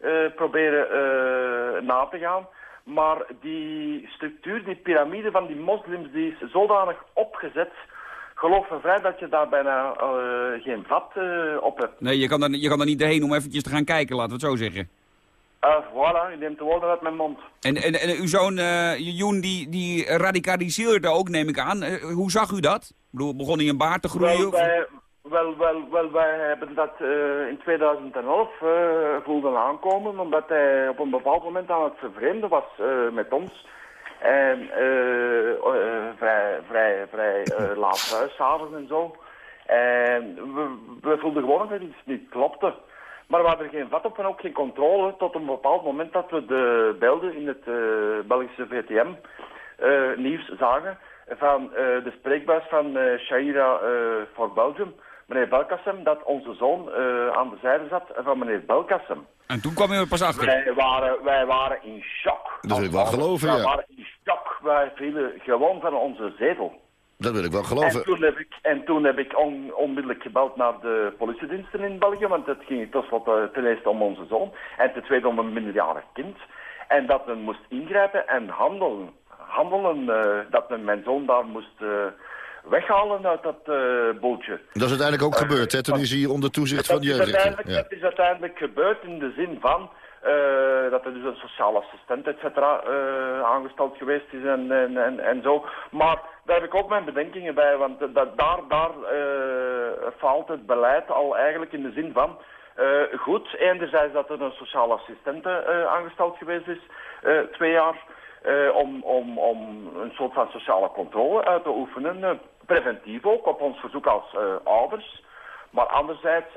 [SPEAKER 14] eh, proberen eh, na te gaan. Maar die structuur, die piramide van die moslims, die is zodanig opgezet. Geloof me vrij dat je daar bijna geen vat op hebt.
[SPEAKER 4] Nee, je kan, er, je kan er niet heen om eventjes te gaan kijken, laten we het zo zeggen.
[SPEAKER 14] Uh, voilà, je neemt de woorden uit mijn mond.
[SPEAKER 4] En, en, en uw zoon uh, Joen, die, die radicaliseerde ook, neem ik aan. Uh, hoe zag u dat? Ik bedoel, begon hij een baard te groeien?
[SPEAKER 14] Wel, wij, wel, wel, wel, wij hebben dat in 2011 uh, voelden aankomen, omdat hij op een bepaald moment aan het vervreemden was met ons. En vrij, vrij, vrij laat thuis, s'avonds en zo. En we, we voelden gewoon dat iets niet klopte. Maar we hadden geen vat op en ook geen controle tot een bepaald moment dat we de beelden in het uh, Belgische VTM uh, nieuws zagen van uh, de spreekbuis van uh, Shaira voor Belgium, meneer Belkacem, dat onze zoon aan de zijde zat van meneer Belkacem.
[SPEAKER 4] En toen kwam u er pas achter?
[SPEAKER 14] Wij waren, wij waren in shock.
[SPEAKER 5] Dat wil ik wel geloven,
[SPEAKER 14] wij
[SPEAKER 5] ja.
[SPEAKER 14] Wij waren in shock. Wij vielen gewoon van onze zetel.
[SPEAKER 5] Dat wil ik wel geloven.
[SPEAKER 14] En toen heb ik, en toen heb ik on, onmiddellijk gebeld naar de politiediensten in België, want het ging tenslotte ten eerste om onze zoon en ten tweede om een minderjarig kind. En dat men moest ingrijpen en handelen. Handelen, uh, dat men mijn zoon daar moest uh, weghalen uit dat uh, boeltje.
[SPEAKER 5] Dat is uiteindelijk ook gebeurd, hè? Toen is hij onder toezicht van de jeugdrechten.
[SPEAKER 14] Ja. Dat is uiteindelijk gebeurd in de zin van uh, dat er dus een sociaal assistent, et cetera, uh, aangesteld geweest is en, en, en, en, zo. Maar daar heb ik ook mijn bedenkingen bij, want dat, daar, daar uh, faalt het beleid al eigenlijk in de zin van... goed, enerzijds dat er een sociaal assistent aangesteld geweest is, twee jaar, om, om, om een soort van sociale controle uit te oefenen. preventief ook, op ons verzoek als ouders. Maar anderzijds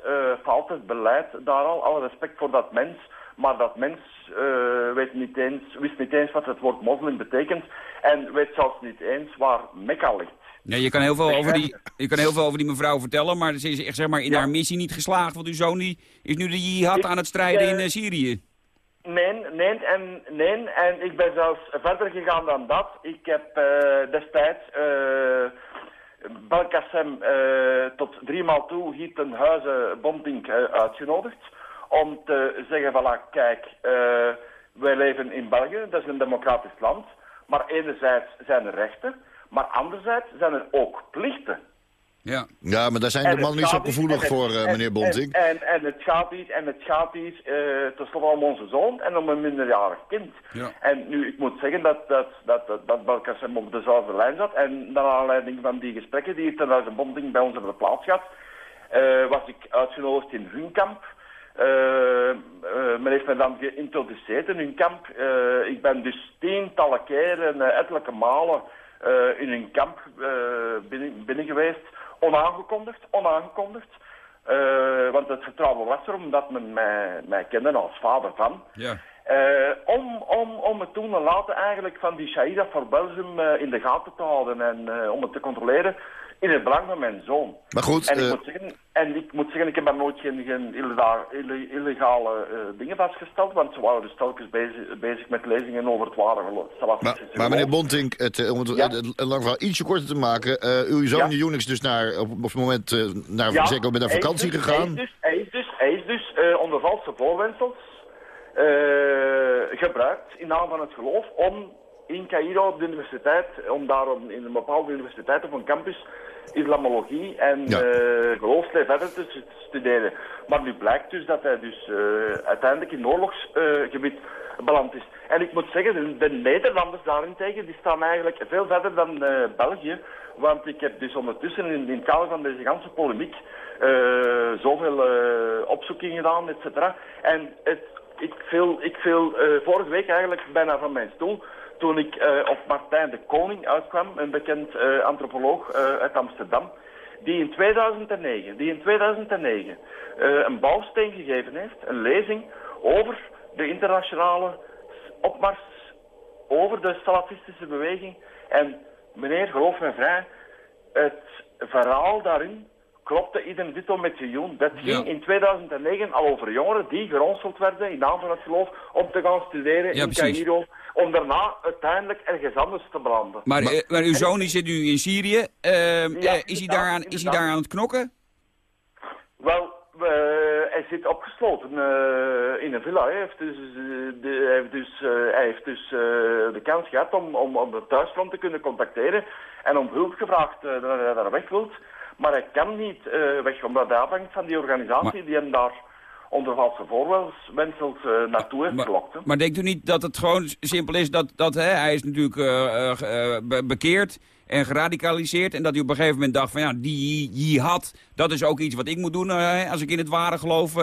[SPEAKER 14] faalt het beleid daar al, alle respect voor dat mens... Maar dat mens uh, weet niet eens, wist niet eens wat het woord moslim betekent. En weet zelfs niet eens waar Mekka ligt.
[SPEAKER 4] Ja, je, kan heel veel over die, je kan heel veel over die mevrouw vertellen, maar ze is echt zeg maar, in ja. haar missie niet geslaagd. Want uw zoon die is nu de jihad aan het strijden in uh, Syrië.
[SPEAKER 14] Nee, nee en, nee, en ik ben zelfs verder gegaan dan dat. Ik heb uh, destijds Belkacem tot drie maal toe hier ten huize Bombing uitgenodigd om te zeggen, voilà, kijk, uh, wij leven in België, dat is een democratisch land, maar enerzijds zijn er rechten, maar anderzijds zijn er ook plichten.
[SPEAKER 4] Ja,
[SPEAKER 5] ja maar daar zijn de mannen niet zo gevoelig voor, uh, meneer Bonting.
[SPEAKER 14] En, en, en, het gaat hier, en het gaat hier uh, tenslotte om onze zoon en om een minderjarig kind.
[SPEAKER 4] Ja.
[SPEAKER 14] En nu, ik moet zeggen dat, dat, dat, dat, dat Belkacem op dezelfde lijn zat. En naar aanleiding van die gesprekken die hier ten Bonting bij ons hebben plaats gehad, uh, was ik uitgenodigd in hun kamp. Uh, uh, men heeft me dan geïntroduceerd in hun kamp. Uh, ik ben dus tientallen keren, ettelijke malen in hun kamp binnen, binnen, geweest. Onaangekondigd, onaangekondigd. want het vertrouwen was er omdat men mij, mij kende als vader van.
[SPEAKER 4] Ja.
[SPEAKER 14] Eh, om, om, om het toen en laten eigenlijk van die Shaida voor Belgium eh, in de gaten te houden en eh, om het te controleren in het belang van mijn zoon.
[SPEAKER 5] Maar goed,
[SPEAKER 14] En ik,
[SPEAKER 5] eh,
[SPEAKER 14] moet, zeggen, en ik moet zeggen, ik heb daar nooit geen, geen illega- ille- illegale eh, dingen vastgesteld, want ze waren dus telkens bezig, bezig met lezingen over het ware geloof.
[SPEAKER 5] Maar, maar meneer Bontink, het, eh, om het
[SPEAKER 14] Ja.
[SPEAKER 5] een lang verhaal ietsje korter te maken... uw zoon
[SPEAKER 14] Ja.
[SPEAKER 5] Unix dus naar, op, op het moment naar,
[SPEAKER 14] Ja,
[SPEAKER 5] zeker met naar
[SPEAKER 14] is
[SPEAKER 5] vakantie
[SPEAKER 14] dus-
[SPEAKER 5] gegaan.
[SPEAKER 14] Hij is dus, hij is dus, hij is dus onder valse voorwendsels gebruikt in naam van het geloof om in Cairo op de universiteit, om daar op- in een bepaalde universiteit of een campus islamologie en
[SPEAKER 5] Ja.
[SPEAKER 14] eh, geloofsleer verder te stu- studeren. Maar nu blijkt dus dat hij dus eh, uiteindelijk in oorlogsgebied beland is. En ik moet zeggen, de, de Nederlanders daarentegen, die staan eigenlijk veel verder dan eh, België. Want ik heb dus ondertussen in, in het kader van deze ganse polemiek eh, zoveel eh, opzoeking gedaan, et cetera. En het, ik viel, ik viel eh, vorige week eigenlijk bijna van mijn stoel toen ik eh, op Martijn de Koning uitkwam, een bekend eh, antropoloog eh, uit Amsterdam, die in 2009, die in 2009 eh, een bouwsteen gegeven heeft, een lezing over de internationale opmars, over de salafistische beweging. En meneer, geloof me vrij, het verhaal daarin klopte idem dito met Joen. Dat ging in 2009 al over jongeren die geronseld werden in naam van het geloof om te gaan studeren
[SPEAKER 4] Ja,
[SPEAKER 14] in
[SPEAKER 4] precies.
[SPEAKER 14] Cairo, om daarna uiteindelijk ergens anders te belanden.
[SPEAKER 4] Maar, eh, maar uw zoon zit nu in Syrië. Ehm,
[SPEAKER 14] Ja,
[SPEAKER 4] eh, is, hij daaraan, is hij daar aan het knokken?
[SPEAKER 14] Wel, eh, hij zit opgesloten eh, in een villa. Hij heeft dus, de, hij heeft dus, eh, hij heeft dus eh, de kans gehad om, om, om het thuisfront te kunnen contacteren en om hulp gevraagd eh, dat hij daar weg wilt. Maar hij kan niet eh, weg, omdat hij afhangt van die organisatie die hem daar onder valse voorwendsels eh, naartoe heeft gelokt. hè.
[SPEAKER 4] Maar denkt u niet dat het gewoon simpel is dat, dat hè, hij is natuurlijk eh, eh, be- bekeerd en geradicaliseerd. En dat hij op een gegeven moment dacht van ja, die jihad, dat is ook iets wat ik moet doen als ik in het ware geloof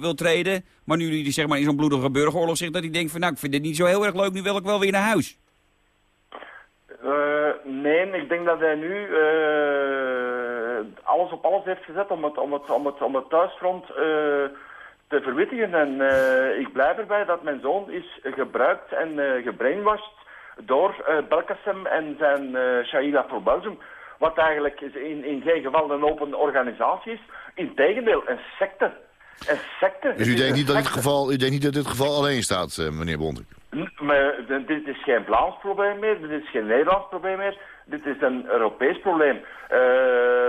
[SPEAKER 4] wil treden. Maar nu hij zeg maar in zo'n bloedige burgeroorlog zit, dat hij denkt van nou, ik vind dit niet zo heel erg leuk, nu wil ik wel weer naar huis.
[SPEAKER 14] Nee, ik denk dat hij nu alles op alles heeft gezet om het, om het, om het, om het thuisfront eh, te verwittigen. En eh, ik blijf erbij dat mijn zoon is gebruikt en eh gebrainwashed door eh Belkacem en zijn eh Shaila for Belgium. Wat eigenlijk is in, in geen geval een open organisatie is. Integendeel, een secte. Een secte.
[SPEAKER 5] Dus u denkt, niet dat dit geval, u denkt niet dat dit geval alleen staat, eh, meneer Bontink?
[SPEAKER 14] N- Maar dit is geen Vlaams probleem meer, dit is geen Nederlands probleem meer, dit is een Europees probleem. Eh,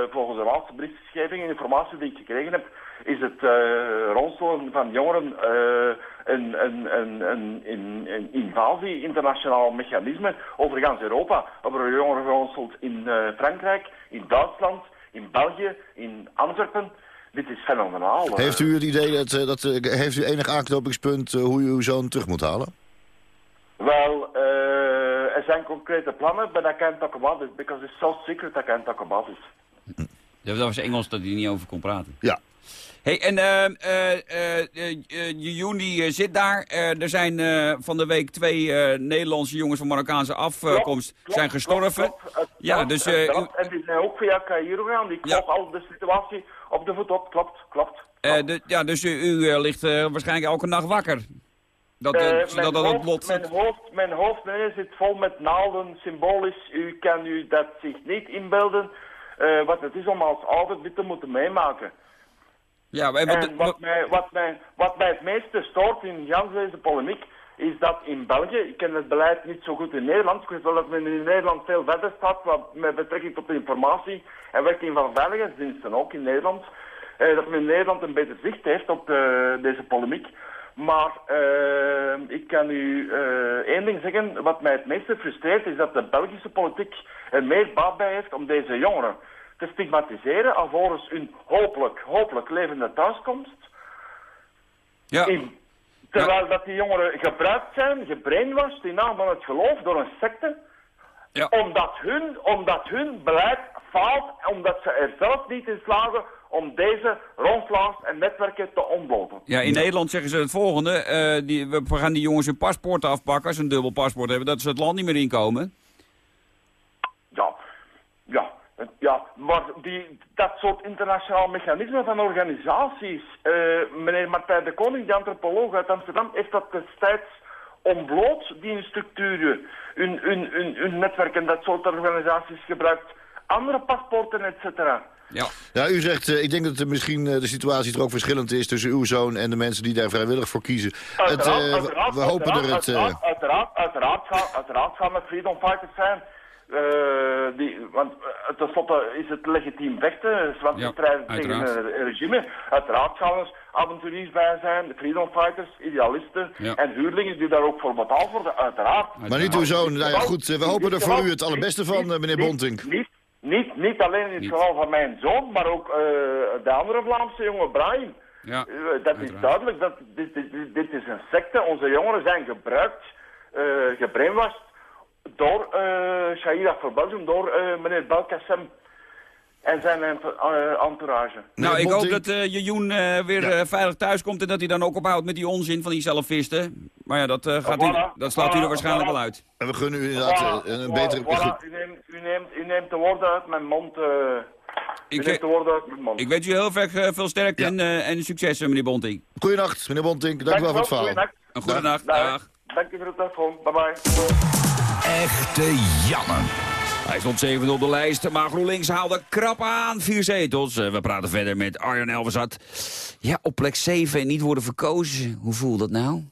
[SPEAKER 14] volgens de laatste berichtgeving en informatie die ik gekregen heb, is het eh ronselen van jongeren eh, een, een, een, invasie, internationaal mechanisme over gans Europa. Er worden jongeren geronseld in eh, Frankrijk, in Duitsland, in België, in Antwerpen. Dit is fenomenaal. eh.
[SPEAKER 5] Heeft u het idee dat, eh, dat eh, heeft u enig aanknopingspunt eh, hoe u uw zoon terug moet halen?
[SPEAKER 14] Well, uh, er zijn concrete plannen, but I can't talk about it because it's so secret I can't talk about it.
[SPEAKER 4] Dat was Engels dat hij niet over kon praten.
[SPEAKER 5] Ja.
[SPEAKER 4] Hey, en eh eh eh die eh, zit daar. Er zijn eh, van de week twee eh, Nederlandse jongens van Marokkaanse afkomst zijn gestorven.
[SPEAKER 14] Klopt,
[SPEAKER 4] Ja,
[SPEAKER 14] klopt,
[SPEAKER 4] dus eh,
[SPEAKER 14] klopt. En die zijn ook via Cairo gegaan. Ik volg al de situatie op de voet op. Klopt, klopt.
[SPEAKER 4] eh, de- ja, dus u, u, ligt waarschijnlijk elke nacht wakker. Dat,
[SPEAKER 14] Eh,
[SPEAKER 4] eh,
[SPEAKER 14] mijn,
[SPEAKER 4] zodat dat
[SPEAKER 14] hoofd, mijn, hoofd, mijn hoofd meneer, zit vol met naalden, symbolisch. U kan u dat zich niet inbeelden eh, wat het is om als ouder dit te moeten meemaken.
[SPEAKER 4] Ja, maar
[SPEAKER 14] En wat mij, wat, mij, wat mij het meeste stoort in deze polemiek, is dat in België, ik ken het beleid niet zo goed in Nederland, ik weet wel dat men in Nederland veel verder staat wat, met betrekking tot informatie en werking van veiligheidsdiensten, ook in Nederland, eh, dat men in Nederland een beter zicht heeft op de, deze polemiek. Maar eh, ik kan u eh, één ding zeggen, wat mij het meeste frustreert, is dat de Belgische politiek er meer baat bij heeft om deze jongeren te stigmatiseren alvorens hun hopelijk, hopelijk levende thuiskomst.
[SPEAKER 4] Ja.
[SPEAKER 14] In- terwijl dat die jongeren gebruikt zijn, gebrainwashed in naam van het geloof door een secte. Omdat, hun, omdat hun beleid faalt, omdat ze er zelf niet in slagen om deze rondslaars en netwerken te ontbloten.
[SPEAKER 4] Ja, in Nederland zeggen ze het volgende. eh, die, we gaan die jongens hun paspoorten afpakken als ze een dubbel paspoort hebben. Dat ze het land niet meer inkomen.
[SPEAKER 14] Ja, ja, ja, waar die, dat soort internationaal mechanisme van organisaties. eh, meneer Martijn de Koning, de antropoloog uit Amsterdam, heeft dat destijds ontbloot, die structuren. Hun, hun, hun, hun netwerk en dat soort organisaties gebruikt andere paspoorten, et cetera.
[SPEAKER 4] Ja.
[SPEAKER 5] Ja, u zegt, eh, ik denk dat er misschien eh, de situatie toch ook verschillend is tussen uw zoon en de mensen die daar vrijwillig voor kiezen. Het,
[SPEAKER 14] Uiteraard,
[SPEAKER 5] eh, we-
[SPEAKER 14] uiteraard,
[SPEAKER 5] we hopen er het...
[SPEAKER 14] Uiteraard, uiteraard, uiteraard, gaan, uiteraard gaan het freedom fighters zijn. Eh, die, want uh, tenslotte is het legitiem vechten, want
[SPEAKER 4] Ja,
[SPEAKER 14] ze strijden tegen een regime. Uiteraard gaan er avonturiers bij zijn, de freedom fighters, idealisten
[SPEAKER 5] Ja.
[SPEAKER 14] en huurlingen die daar ook voor betaald worden, uiteraard.
[SPEAKER 5] Maar niet uw zoon. Nou ja, goed, we hopen er voor u het allerbeste van, meneer Bonting.
[SPEAKER 14] Niet, niet, niet alleen in het geval van mijn zoon, maar ook eh, de andere Vlaamse jongen, Brian.
[SPEAKER 4] Ja,
[SPEAKER 14] Eh, dat is duidelijk. Dat, dit, dit, dit, is een secte. Onze jongeren zijn gebruikt, gebrainwashed door uh, Shahida voor Belgium, door meneer Belkacem en zijn eh, entourage.
[SPEAKER 4] Nou, ik hoop dat eh Jejoen eh, weer veilig thuis komt en dat hij dan ook ophoudt met die onzin van die salafisten. Maar ja, dat, eh, gaat u,
[SPEAKER 14] Voilà,
[SPEAKER 4] dat slaat u er waarschijnlijk
[SPEAKER 14] voilà.
[SPEAKER 4] wel uit.
[SPEAKER 5] En we gunnen u inderdaad een betere...
[SPEAKER 14] Voilà, u, neemt, u, neemt, u neemt de woorden uit mijn mond. eh u
[SPEAKER 4] Ik,
[SPEAKER 14] neemt de woorden uit mijn mond.
[SPEAKER 4] Ik wens u heel eh, veel sterkte en, en succes, meneer Bonting.
[SPEAKER 5] Goedenacht, meneer Bonting. Dank u wel voor het verhaal.
[SPEAKER 14] Goedenacht.
[SPEAKER 4] Een goede nacht.
[SPEAKER 14] Dag.
[SPEAKER 4] Dag.
[SPEAKER 14] Dank u voor de telefoon. Bye bye.
[SPEAKER 3] Echte jammer.
[SPEAKER 4] Hij stond 7 op de lijst, maar GroenLinks haalde krap aan. Vier zetels. Eh, We praten verder met Arjan Elverzat. Ja, op plek 7 en niet worden verkozen. Hoe voelt dat nou?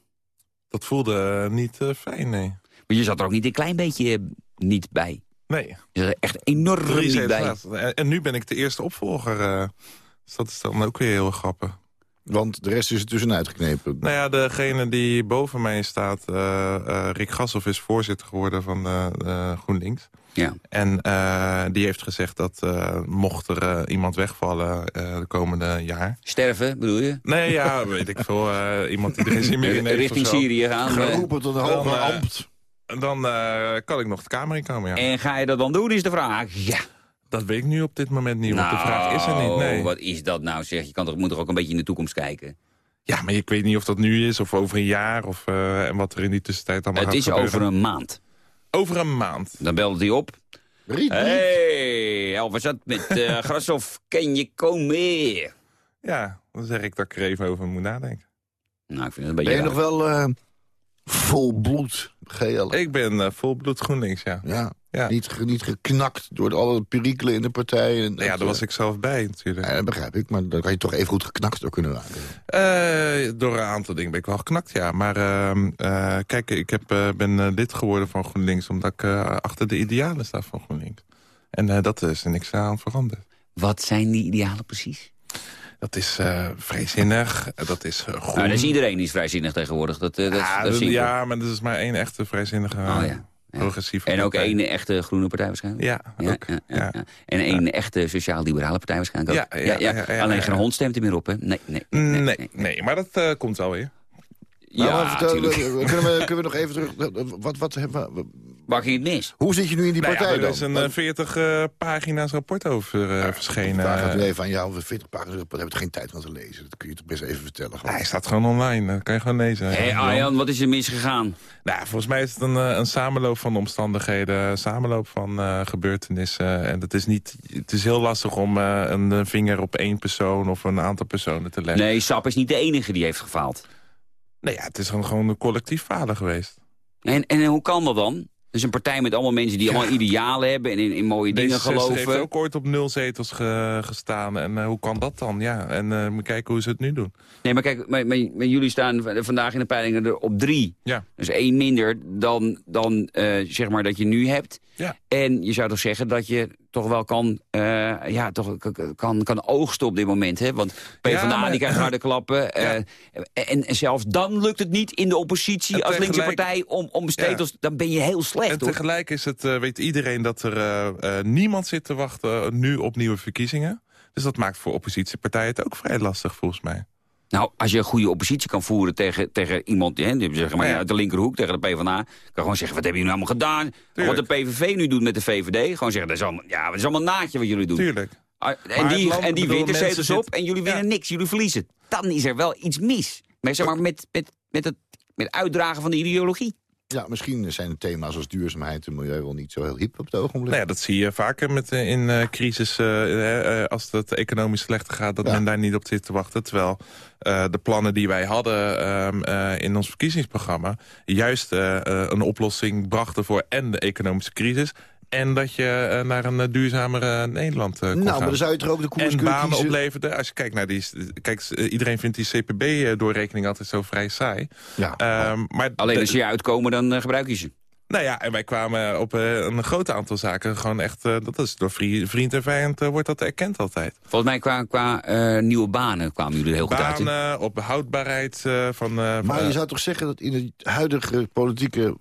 [SPEAKER 10] Dat voelde eh, niet eh, fijn, nee.
[SPEAKER 4] Maar je zat er ook niet een klein beetje niet bij.
[SPEAKER 10] Nee.
[SPEAKER 4] Je zat er echt enorm
[SPEAKER 10] Drie
[SPEAKER 4] niet bij.
[SPEAKER 10] En, en nu ben ik de eerste opvolger. dus dat is dan ook weer heel grappig.
[SPEAKER 5] Want de rest is er tussenuit geknepen.
[SPEAKER 10] Nou ja, degene die boven mij staat, eh, eh, Rick Gassoff, is voorzitter geworden van eh, eh, GroenLinks.
[SPEAKER 4] Ja.
[SPEAKER 10] En eh, die heeft gezegd dat eh, mocht er iemand wegvallen eh, de komende jaar...
[SPEAKER 4] Sterven, bedoel je?
[SPEAKER 10] Nee, ja, <laughs> weet ik veel. eh, iemand die er geen zin meer in heeft
[SPEAKER 4] Richting
[SPEAKER 10] of zo.
[SPEAKER 4] Syrië gaan.
[SPEAKER 5] Geroepen tot een
[SPEAKER 10] eh,
[SPEAKER 5] ambt.
[SPEAKER 10] Dan eh, kan ik nog de Kamer in komen, ja.
[SPEAKER 4] En ga je dat dan doen, is de vraag. Ja.
[SPEAKER 10] Dat weet ik nu op dit moment niet, want de vraag is er niet. Nee.
[SPEAKER 4] Nou, wat is dat nou zeg? Je kan toch, moet toch ook een beetje in de toekomst kijken?
[SPEAKER 10] Ja, maar ik weet niet of dat nu is of over een jaar of eh, en wat er in die tussentijd allemaal
[SPEAKER 4] Het
[SPEAKER 10] gaat
[SPEAKER 4] is
[SPEAKER 10] gebeuren.
[SPEAKER 4] over een maand.
[SPEAKER 10] Over een maand.
[SPEAKER 4] Dan belde hij op.
[SPEAKER 5] Riet,
[SPEAKER 4] Hey, Elvis zat met eh <laughs> Grashoff. Ken je komen?
[SPEAKER 10] Ja, dan zeg ik dat ik er even over moet nadenken.
[SPEAKER 4] Nou, ik vind het een
[SPEAKER 5] Ben
[SPEAKER 4] beetje
[SPEAKER 5] je nog wel eh, vol bloed geel?
[SPEAKER 10] Ik ben eh, volbloed GroenLinks, ja.
[SPEAKER 5] Ja,
[SPEAKER 10] Ja.
[SPEAKER 5] Niet, niet geknakt door alle perikelen in de partij. En,
[SPEAKER 10] Nou ja, daar was ik zelf bij natuurlijk.
[SPEAKER 5] Ja, dat begrijp ik, maar daar kan je toch even goed geknakt door kunnen raken.
[SPEAKER 10] Eh, door een aantal dingen ben ik wel geknakt, ja. Maar ehm, eh, kijk, ik heb, eh, ben eh, lid geworden van GroenLinks... omdat ik eh, achter de idealen sta van GroenLinks. En eh, dat is er niks aan veranderd.
[SPEAKER 4] Wat zijn die idealen precies?
[SPEAKER 10] Dat is eh, vrijzinnig, eh, dat is eh, groen.
[SPEAKER 4] Nou, dat is iedereen die is vrijzinnig tegenwoordig. Dat, eh, dat,
[SPEAKER 10] ja,
[SPEAKER 4] dat
[SPEAKER 10] dat-
[SPEAKER 4] zien we.
[SPEAKER 10] ja, maar er is maar één echte vrijzinnige
[SPEAKER 4] Oh, ja.
[SPEAKER 10] Progressieve
[SPEAKER 4] En ook één echte groene partij waarschijnlijk?
[SPEAKER 10] Ja, ook.
[SPEAKER 4] ja, ja, ja. En één echte sociaal-liberale partij waarschijnlijk ook?
[SPEAKER 10] Ja, ja, ja, ja,
[SPEAKER 4] Alleen
[SPEAKER 10] ja,
[SPEAKER 4] geen hond stemt er meer op, hè? Nee, nee.
[SPEAKER 10] Nee, nee, maar dat eh, komt wel weer.
[SPEAKER 5] Nou,
[SPEAKER 4] Ja,
[SPEAKER 5] maar vertel, <laughs> kunnen, we, kunnen we nog even terug... Wat, wat, hebben we-
[SPEAKER 4] Waar ging het mis?
[SPEAKER 5] hoe zit je nu in die
[SPEAKER 10] Nou ja,
[SPEAKER 5] partij
[SPEAKER 10] er
[SPEAKER 5] dan?
[SPEAKER 10] is een
[SPEAKER 5] Want-
[SPEAKER 10] eh, 40 eh, pagina's rapport over eh, verschenen.
[SPEAKER 5] vraag het nu even aan jou. 40 pagina's, daar hebben we geen tijd van te lezen. Dat kun je toch best even vertellen. gewoon.
[SPEAKER 10] Hij staat gewoon online, dat kan je gewoon lezen.
[SPEAKER 4] Hé, hey, Arjan, wat is er misgegaan?
[SPEAKER 10] Nou, volgens mij is het een, een samenloop van omstandigheden, een samenloop van eh, gebeurtenissen. En het is, niet, het is heel lastig om eh, een eh, vinger op één persoon of een aantal personen te leggen.
[SPEAKER 4] Nee, Sap is niet de enige die heeft gefaald.
[SPEAKER 10] Nee, ja, het is gewoon, gewoon een collectief falen geweest.
[SPEAKER 4] En, en hoe kan dat dan? Dus een partij met allemaal mensen die allemaal idealen hebben en in, in mooie dingen
[SPEAKER 10] D66
[SPEAKER 4] geloven.
[SPEAKER 10] heeft ook ooit op nul zetels ge- gestaan. En eh, hoe kan dat dan? Ja, en eh moet kijken hoe ze het nu doen.
[SPEAKER 4] Nee, maar kijk, maar, maar- maar jullie staan vandaag in de peilingen er op drie.
[SPEAKER 10] Ja.
[SPEAKER 4] Dus één minder dan, dan eh, zeg maar dat je nu hebt.
[SPEAKER 10] Ja.
[SPEAKER 4] En je zou toch zeggen dat je toch wel kan, eh, ja, toch kan, kan oogsten op dit moment. Hè? Want PvdA
[SPEAKER 10] Ja, maar-
[SPEAKER 4] die krijgt harde klappen. <laughs> eh, en, en zelfs dan lukt het niet in de oppositie
[SPEAKER 10] En
[SPEAKER 4] als linkse partij om, om zetels. Dan ben je heel slecht
[SPEAKER 10] En
[SPEAKER 4] hoor.
[SPEAKER 10] tegelijk is het, eh, weet iedereen dat er niemand zit te wachten nu op nieuwe verkiezingen. Dus dat maakt voor oppositiepartijen het ook vrij lastig volgens mij.
[SPEAKER 4] Nou, als je een goede oppositie kan voeren tegen, tegen iemand hè, zeg maar,
[SPEAKER 10] Ja.
[SPEAKER 4] uit de linkerhoek, tegen de PvdA... kan gewoon zeggen, wat hebben jullie nou allemaal gedaan? Wat de PVV nu doet met de VVD, gewoon zeggen, dat is allemaal, ja, dat is allemaal naadje wat jullie doen.
[SPEAKER 10] Tuurlijk.
[SPEAKER 4] Ah, En
[SPEAKER 10] Maar
[SPEAKER 4] die, en die wint zetels op en jullie winnen niks, jullie verliezen. Dan is er wel iets mis. Maar zeg maar met, met, met het met uitdragen van de ideologie.
[SPEAKER 5] Ja, misschien zijn de thema's als duurzaamheid en milieu wel niet zo heel hip op het ogenblik.
[SPEAKER 10] Nou ja, dat zie je vaker met, eh, in eh, crisis, eh, als het economisch slechter gaat... dat men daar niet op zit te wachten. Terwijl de plannen die wij hadden ehm, eh, in ons verkiezingsprogramma... juist een oplossing brachten voor en de economische crisis... en dat je eh, naar een eh, duurzamere Nederland eh kon
[SPEAKER 5] nou,
[SPEAKER 10] gaan.
[SPEAKER 5] maar dan zou je toch ook de koers
[SPEAKER 10] en
[SPEAKER 5] kunnen
[SPEAKER 10] banen
[SPEAKER 5] kiezen?
[SPEAKER 10] opleverde. Als je kijkt naar die... Kijk, iedereen vindt die CPB-doorrekening altijd zo vrij saai.
[SPEAKER 5] Ja.
[SPEAKER 10] Ehm, maar
[SPEAKER 4] Alleen als je uitkomen, dan gebruik je ze.
[SPEAKER 10] nou ja, en wij kwamen op een groot aantal zaken gewoon echt... dat is door vri- vriend en vijand wordt dat erkend altijd.
[SPEAKER 4] Volgens mij qua, qua nieuwe banen kwamen jullie er heel goed uit.
[SPEAKER 10] Banen, op houdbaarheid eh, van... eh,
[SPEAKER 5] Maar je zou toch zeggen dat in de huidige politieke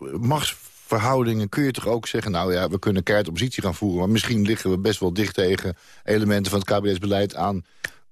[SPEAKER 5] machtsverhoudingen... kun je toch ook zeggen, nou ja, we kunnen keihard oppositie gaan voeren... maar misschien liggen we best wel dicht tegen elementen van het kabinetsbeleid aan...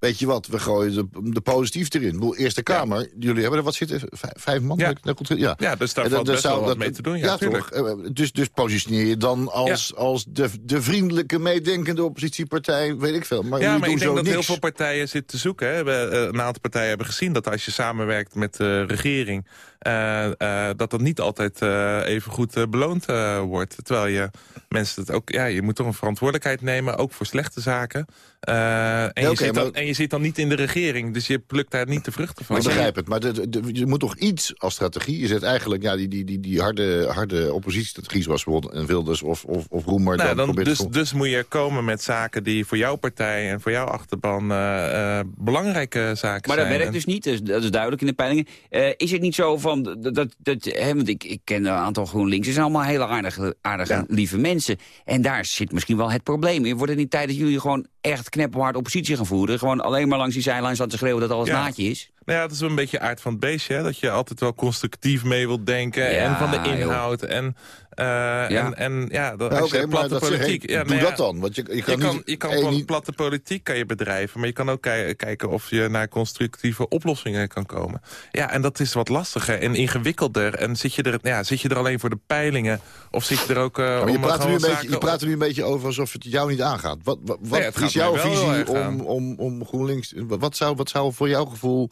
[SPEAKER 5] Weet je wat, we gooien de, de positief erin. Bedoel, Eerste Kamer, jullie hebben er wat zitten? Vijf, vijf man?
[SPEAKER 10] Ja.
[SPEAKER 5] Dat
[SPEAKER 10] dus daar valt best wel wat mee te doen, ja,
[SPEAKER 5] toch? Eh, Dus, dus positioneer je dan als, als de, de vriendelijke, meedenkende oppositiepartij, weet ik veel. Maar
[SPEAKER 10] ja, maar ik denk dat heel veel partijen zitten te zoeken. Hè. We, eh, een aantal partijen hebben gezien dat als je samenwerkt met de regering... eh, dat dat niet altijd even goed beloond wordt. Terwijl je mensen het ook... Ja, je moet toch een verantwoordelijkheid nemen, ook voor slechte zaken. Eh, en, je zit dan,
[SPEAKER 5] maar-
[SPEAKER 10] en je zit dan niet in de regering, dus je plukt daar niet de vruchten van.
[SPEAKER 5] Ik begrijp het, maar de, de- de- je moet toch iets als strategie... Je zet eigenlijk ja, die, die, die, die harde, harde oppositiestrategie... zoals bijvoorbeeld een Wilders of, of, of Roemer...
[SPEAKER 10] Nou,
[SPEAKER 5] dan
[SPEAKER 10] dus,
[SPEAKER 5] te-
[SPEAKER 10] dus moet je komen met zaken die voor jouw partij en voor jouw achterban eh, eh, belangrijke zaken
[SPEAKER 4] Maar dat
[SPEAKER 10] zijn.
[SPEAKER 4] werkt
[SPEAKER 10] En-
[SPEAKER 4] dus niet, dus dat is duidelijk in de peilingen. Eh, is het niet zo van, dat, dat, dat, hè, want ik, ik ken een aantal GroenLinks, zijn allemaal hele aardige, aardige lieve mensen. En daar zit misschien wel het probleem in. Wordt het niet tijd dat jullie gewoon echt kneppenhard oppositie gaan voeren? Gewoon alleen maar langs die zijlijn staan te schreeuwen dat alles
[SPEAKER 10] Ja.
[SPEAKER 4] naadje is?
[SPEAKER 10] Nou ja, het is wel een beetje aard van het beestje. Hè? Dat je altijd wel constructief mee wilt denken.
[SPEAKER 4] Ja,
[SPEAKER 10] en van de
[SPEAKER 4] joh.
[SPEAKER 10] inhoud. En, eh, en, en ja, dat,
[SPEAKER 5] Ja,
[SPEAKER 10] als je platte politiek... ja,
[SPEAKER 5] doe
[SPEAKER 10] nou ja,
[SPEAKER 5] dat dan, want je- je kan
[SPEAKER 10] je kan,
[SPEAKER 5] niet-
[SPEAKER 10] je kan
[SPEAKER 5] één
[SPEAKER 10] pla-
[SPEAKER 5] niet-
[SPEAKER 10] platte politiek kan je bedrijven. Maar je kan ook ki- kijken of je naar constructieve oplossingen kan komen. Ja, en dat is wat lastiger en ingewikkelder. En zit je er, ja, zit je er alleen voor de peilingen? Of zit je er ook eh,
[SPEAKER 5] maar je praat, er nu een beetje, je praat er nu een beetje over alsof het jou niet aangaat. Wat, wat, wat
[SPEAKER 10] Nee, het
[SPEAKER 5] is jouw visie om, om, om GroenLinks... Wat zou, wat zou voor jouw gevoel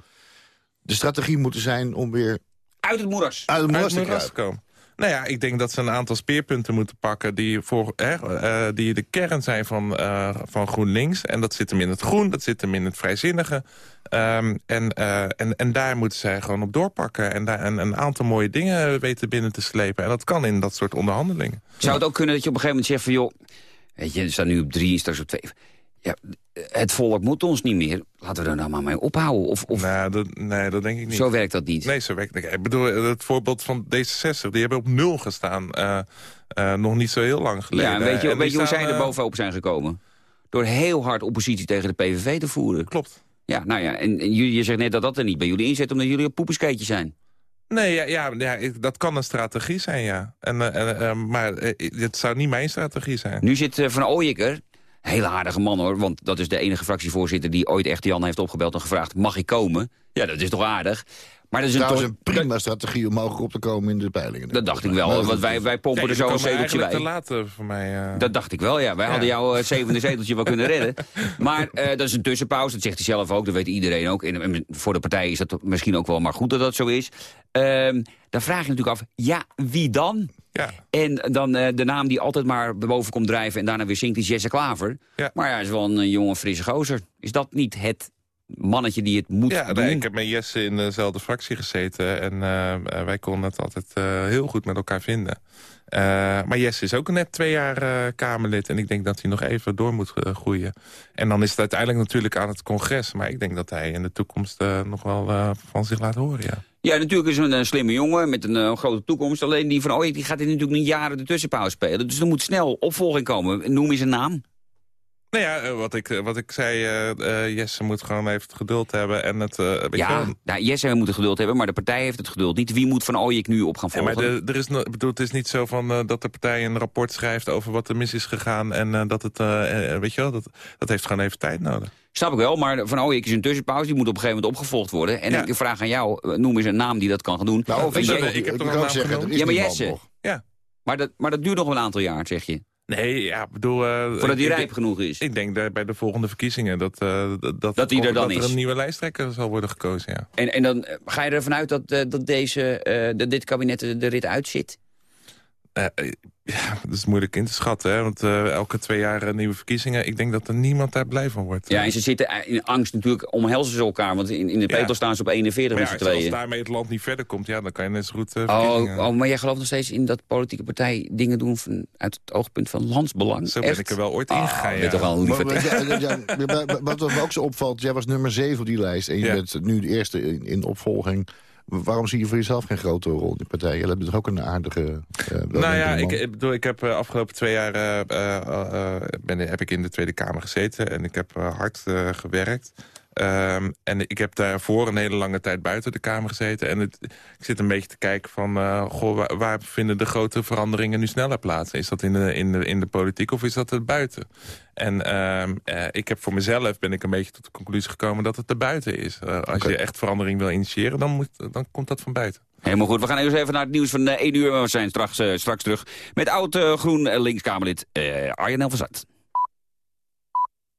[SPEAKER 5] de strategie moeten zijn om weer...
[SPEAKER 4] Uit het moeras.
[SPEAKER 5] Uit het moeras
[SPEAKER 10] uit
[SPEAKER 5] te
[SPEAKER 10] het moeras
[SPEAKER 5] kruipen?
[SPEAKER 10] komen. Nou ja, ik denk dat ze een aantal speerpunten moeten pakken... die, voor, hè, eh, die de kern zijn van, eh, van GroenLinks. En dat zit hem in het groen, dat zit hem in het vrijzinnige. Ehm, en, eh, en, en daar moeten zij gewoon op doorpakken. En daar een, aantal mooie dingen weten binnen te slepen. En dat kan in dat soort onderhandelingen.
[SPEAKER 4] Zou het ook kunnen dat je op een gegeven moment zegt van... joh, weet je, we staan nu op drie, straks op twee. Ja, het volk moet ons niet meer. Laten we er nou maar mee ophouden. Of, of
[SPEAKER 10] Nou, dat, nee, dat denk ik niet.
[SPEAKER 4] zo werkt dat niet.
[SPEAKER 10] Nee, zo werkt het niet. Ik bedoel, het voorbeeld van D66, die hebben op nul gestaan. eh, eh, nog niet zo heel lang geleden.
[SPEAKER 4] Ja, weet je,
[SPEAKER 10] En
[SPEAKER 4] weet
[SPEAKER 10] die
[SPEAKER 4] je hoe zij er
[SPEAKER 10] eh,
[SPEAKER 4] bovenop zijn gekomen? Door heel hard oppositie tegen de PVV te voeren.
[SPEAKER 10] Klopt.
[SPEAKER 4] Ja, nou ja, en, en jullie, je zegt net dat dat er niet bij jullie inzet... omdat jullie een poepenskeetje zijn.
[SPEAKER 10] Nee, ja, ja, dat kan een strategie zijn, ja. En, en, maar het zou niet mijn strategie zijn.
[SPEAKER 4] Nu zit Van Ooyeker, hele aardige man hoor... want dat is de enige fractievoorzitter die ooit echt Jan heeft opgebeld... en gevraagd, mag ik komen? Ja, dat is toch aardig? Maar dat is een,
[SPEAKER 5] een prima strategie om hoger op te komen in de peilingen.
[SPEAKER 4] Dat dacht ik wel, want wij, wij pompen er zo een zeteltje bij.
[SPEAKER 10] te laat eh, voor mij. eh.
[SPEAKER 4] Dat dacht ik wel, ja. Wij
[SPEAKER 10] Ja.
[SPEAKER 4] hadden jouw eh, zevende zeteltje wel kunnen redden. <laughs> Maar eh, dat is een tussenpauze, dat zegt hij zelf ook. Dat weet iedereen ook. En, en voor de partij is dat misschien ook wel maar goed dat dat zo is. Ehm, dan vraag je natuurlijk af, ja, wie dan?
[SPEAKER 10] Ja.
[SPEAKER 4] En dan eh, de naam die altijd maar boven komt drijven... en daarna weer zingt, is Jesse Klaver.
[SPEAKER 10] Ja.
[SPEAKER 4] Maar ja, hij is wel een eh, jonge, frisse gozer. Is dat niet het mannetje die het moet
[SPEAKER 10] Ja,
[SPEAKER 4] doen?
[SPEAKER 10] nee, ik heb met Jesse in dezelfde fractie gezeten. En eh, wij konden het altijd heel goed met elkaar vinden. Eh, maar Jesse is ook net twee jaar eh, Kamerlid. En ik denk dat hij nog even door moet eh, groeien. En dan is het uiteindelijk natuurlijk aan het congres. Maar ik denk dat hij in de toekomst nog wel van zich laat horen, ja.
[SPEAKER 4] Ja, natuurlijk is een, slimme jongen met een grote toekomst. Alleen die van Ooyek die gaat hij natuurlijk niet jaren de tussenpauze spelen. Dus er moet snel opvolging komen. Noem eens een naam.
[SPEAKER 10] Nou ja, eh, wat ik, eh, wat ik zei, eh, eh, Jesse moet gewoon even het geduld hebben. En het, eh, je
[SPEAKER 4] Ja,
[SPEAKER 10] wel,
[SPEAKER 4] nou, Jesse moet het geduld hebben, maar de partij heeft het geduld niet. Wie moet Van Ooyek nu op gaan
[SPEAKER 10] Ja,
[SPEAKER 4] volgen?
[SPEAKER 10] maar de, er is, no- ik bedoel, het is niet zo van, dat de partij een rapport schrijft over wat er mis is gegaan. En eh, dat het, weet je wel, dat, dat heeft gewoon even tijd nodig.
[SPEAKER 4] Snap ik wel, maar Van Ooyek is een tussenpauze. Die moet op een gegeven moment opgevolgd worden. En
[SPEAKER 10] Ja.
[SPEAKER 4] ik vraag aan jou, noem eens een naam die dat kan gaan doen.
[SPEAKER 5] Nou, of
[SPEAKER 10] ik heb
[SPEAKER 5] ik
[SPEAKER 10] toch een naam
[SPEAKER 5] zeggen,
[SPEAKER 4] ja, maar Jesse.
[SPEAKER 5] nog.
[SPEAKER 10] Ja.
[SPEAKER 4] Maar dat, maar dat duurt nog wel een aantal jaar, zeg je.
[SPEAKER 10] Nee, ja, bedoel... eh,
[SPEAKER 4] Voordat hij rijp genoeg is.
[SPEAKER 10] Ik denk dat bij de volgende verkiezingen dat, eh, dat, dat,
[SPEAKER 4] er dan
[SPEAKER 10] dat
[SPEAKER 4] is.
[SPEAKER 10] er een nieuwe lijsttrekker zal worden gekozen, ja.
[SPEAKER 4] En, en dan eh, ga je ervan uit dat, dat, deze, dat dit kabinet de rit uitzit?
[SPEAKER 10] Eh, eh, ja, dat is moeilijk in te schatten, hè? want eh, elke twee jaar nieuwe verkiezingen... ik denk dat er niemand daar blij van wordt.
[SPEAKER 4] Ja, en ze zitten in angst natuurlijk, omhelzen ze elkaar. Want in, in de
[SPEAKER 10] Ja.
[SPEAKER 4] petel staan ze op 41
[SPEAKER 10] Maar
[SPEAKER 4] met
[SPEAKER 10] ja,
[SPEAKER 4] z'n
[SPEAKER 10] als daarmee het land niet verder komt, ja, dan kan je net zo goed...
[SPEAKER 4] Oh, oh, maar jij gelooft nog steeds in dat politieke partij dingen doen van, uit het oogpunt van landsbelang?
[SPEAKER 10] Zo ben
[SPEAKER 4] Echt?
[SPEAKER 10] ik er wel ooit ingegaan, ja.
[SPEAKER 4] bent toch wel een
[SPEAKER 5] Maar-
[SPEAKER 4] lieve...
[SPEAKER 5] maar- ja, ja, maar- maar- Wat me ook zo opvalt, jij was nummer 7 op die lijst... en je
[SPEAKER 10] Ja.
[SPEAKER 5] bent nu de eerste in, in opvolging. Waarom zie je voor jezelf geen grote rol in de partij? Je hebt toch ook een aardige... eh,
[SPEAKER 10] Nou ja, ik, ik bedoel, ik heb uh, afgelopen twee jaar uh, uh, ben, heb ik in de Tweede Kamer gezeten en ik heb hard uh, gewerkt. Um, en ik heb daarvoor een hele lange tijd buiten de Kamer gezeten. En het, ik zit een beetje te kijken van... Uh, goh, waar, waar, vinden de grote veranderingen nu sneller plaats? Is dat in de, in de, in de politiek of is dat er buiten? En uh, uh, ik heb voor mezelf ben ik een beetje tot de conclusie gekomen... dat het er buiten is. Uh, als okay. je echt verandering wil initiëren, dan, moet, dan komt dat van buiten.
[SPEAKER 4] Helemaal goed. We gaan eerst even naar het nieuws van 1 uur. We zijn straks, straks terug met oud-groen linkskamerlid Arjen van Zart.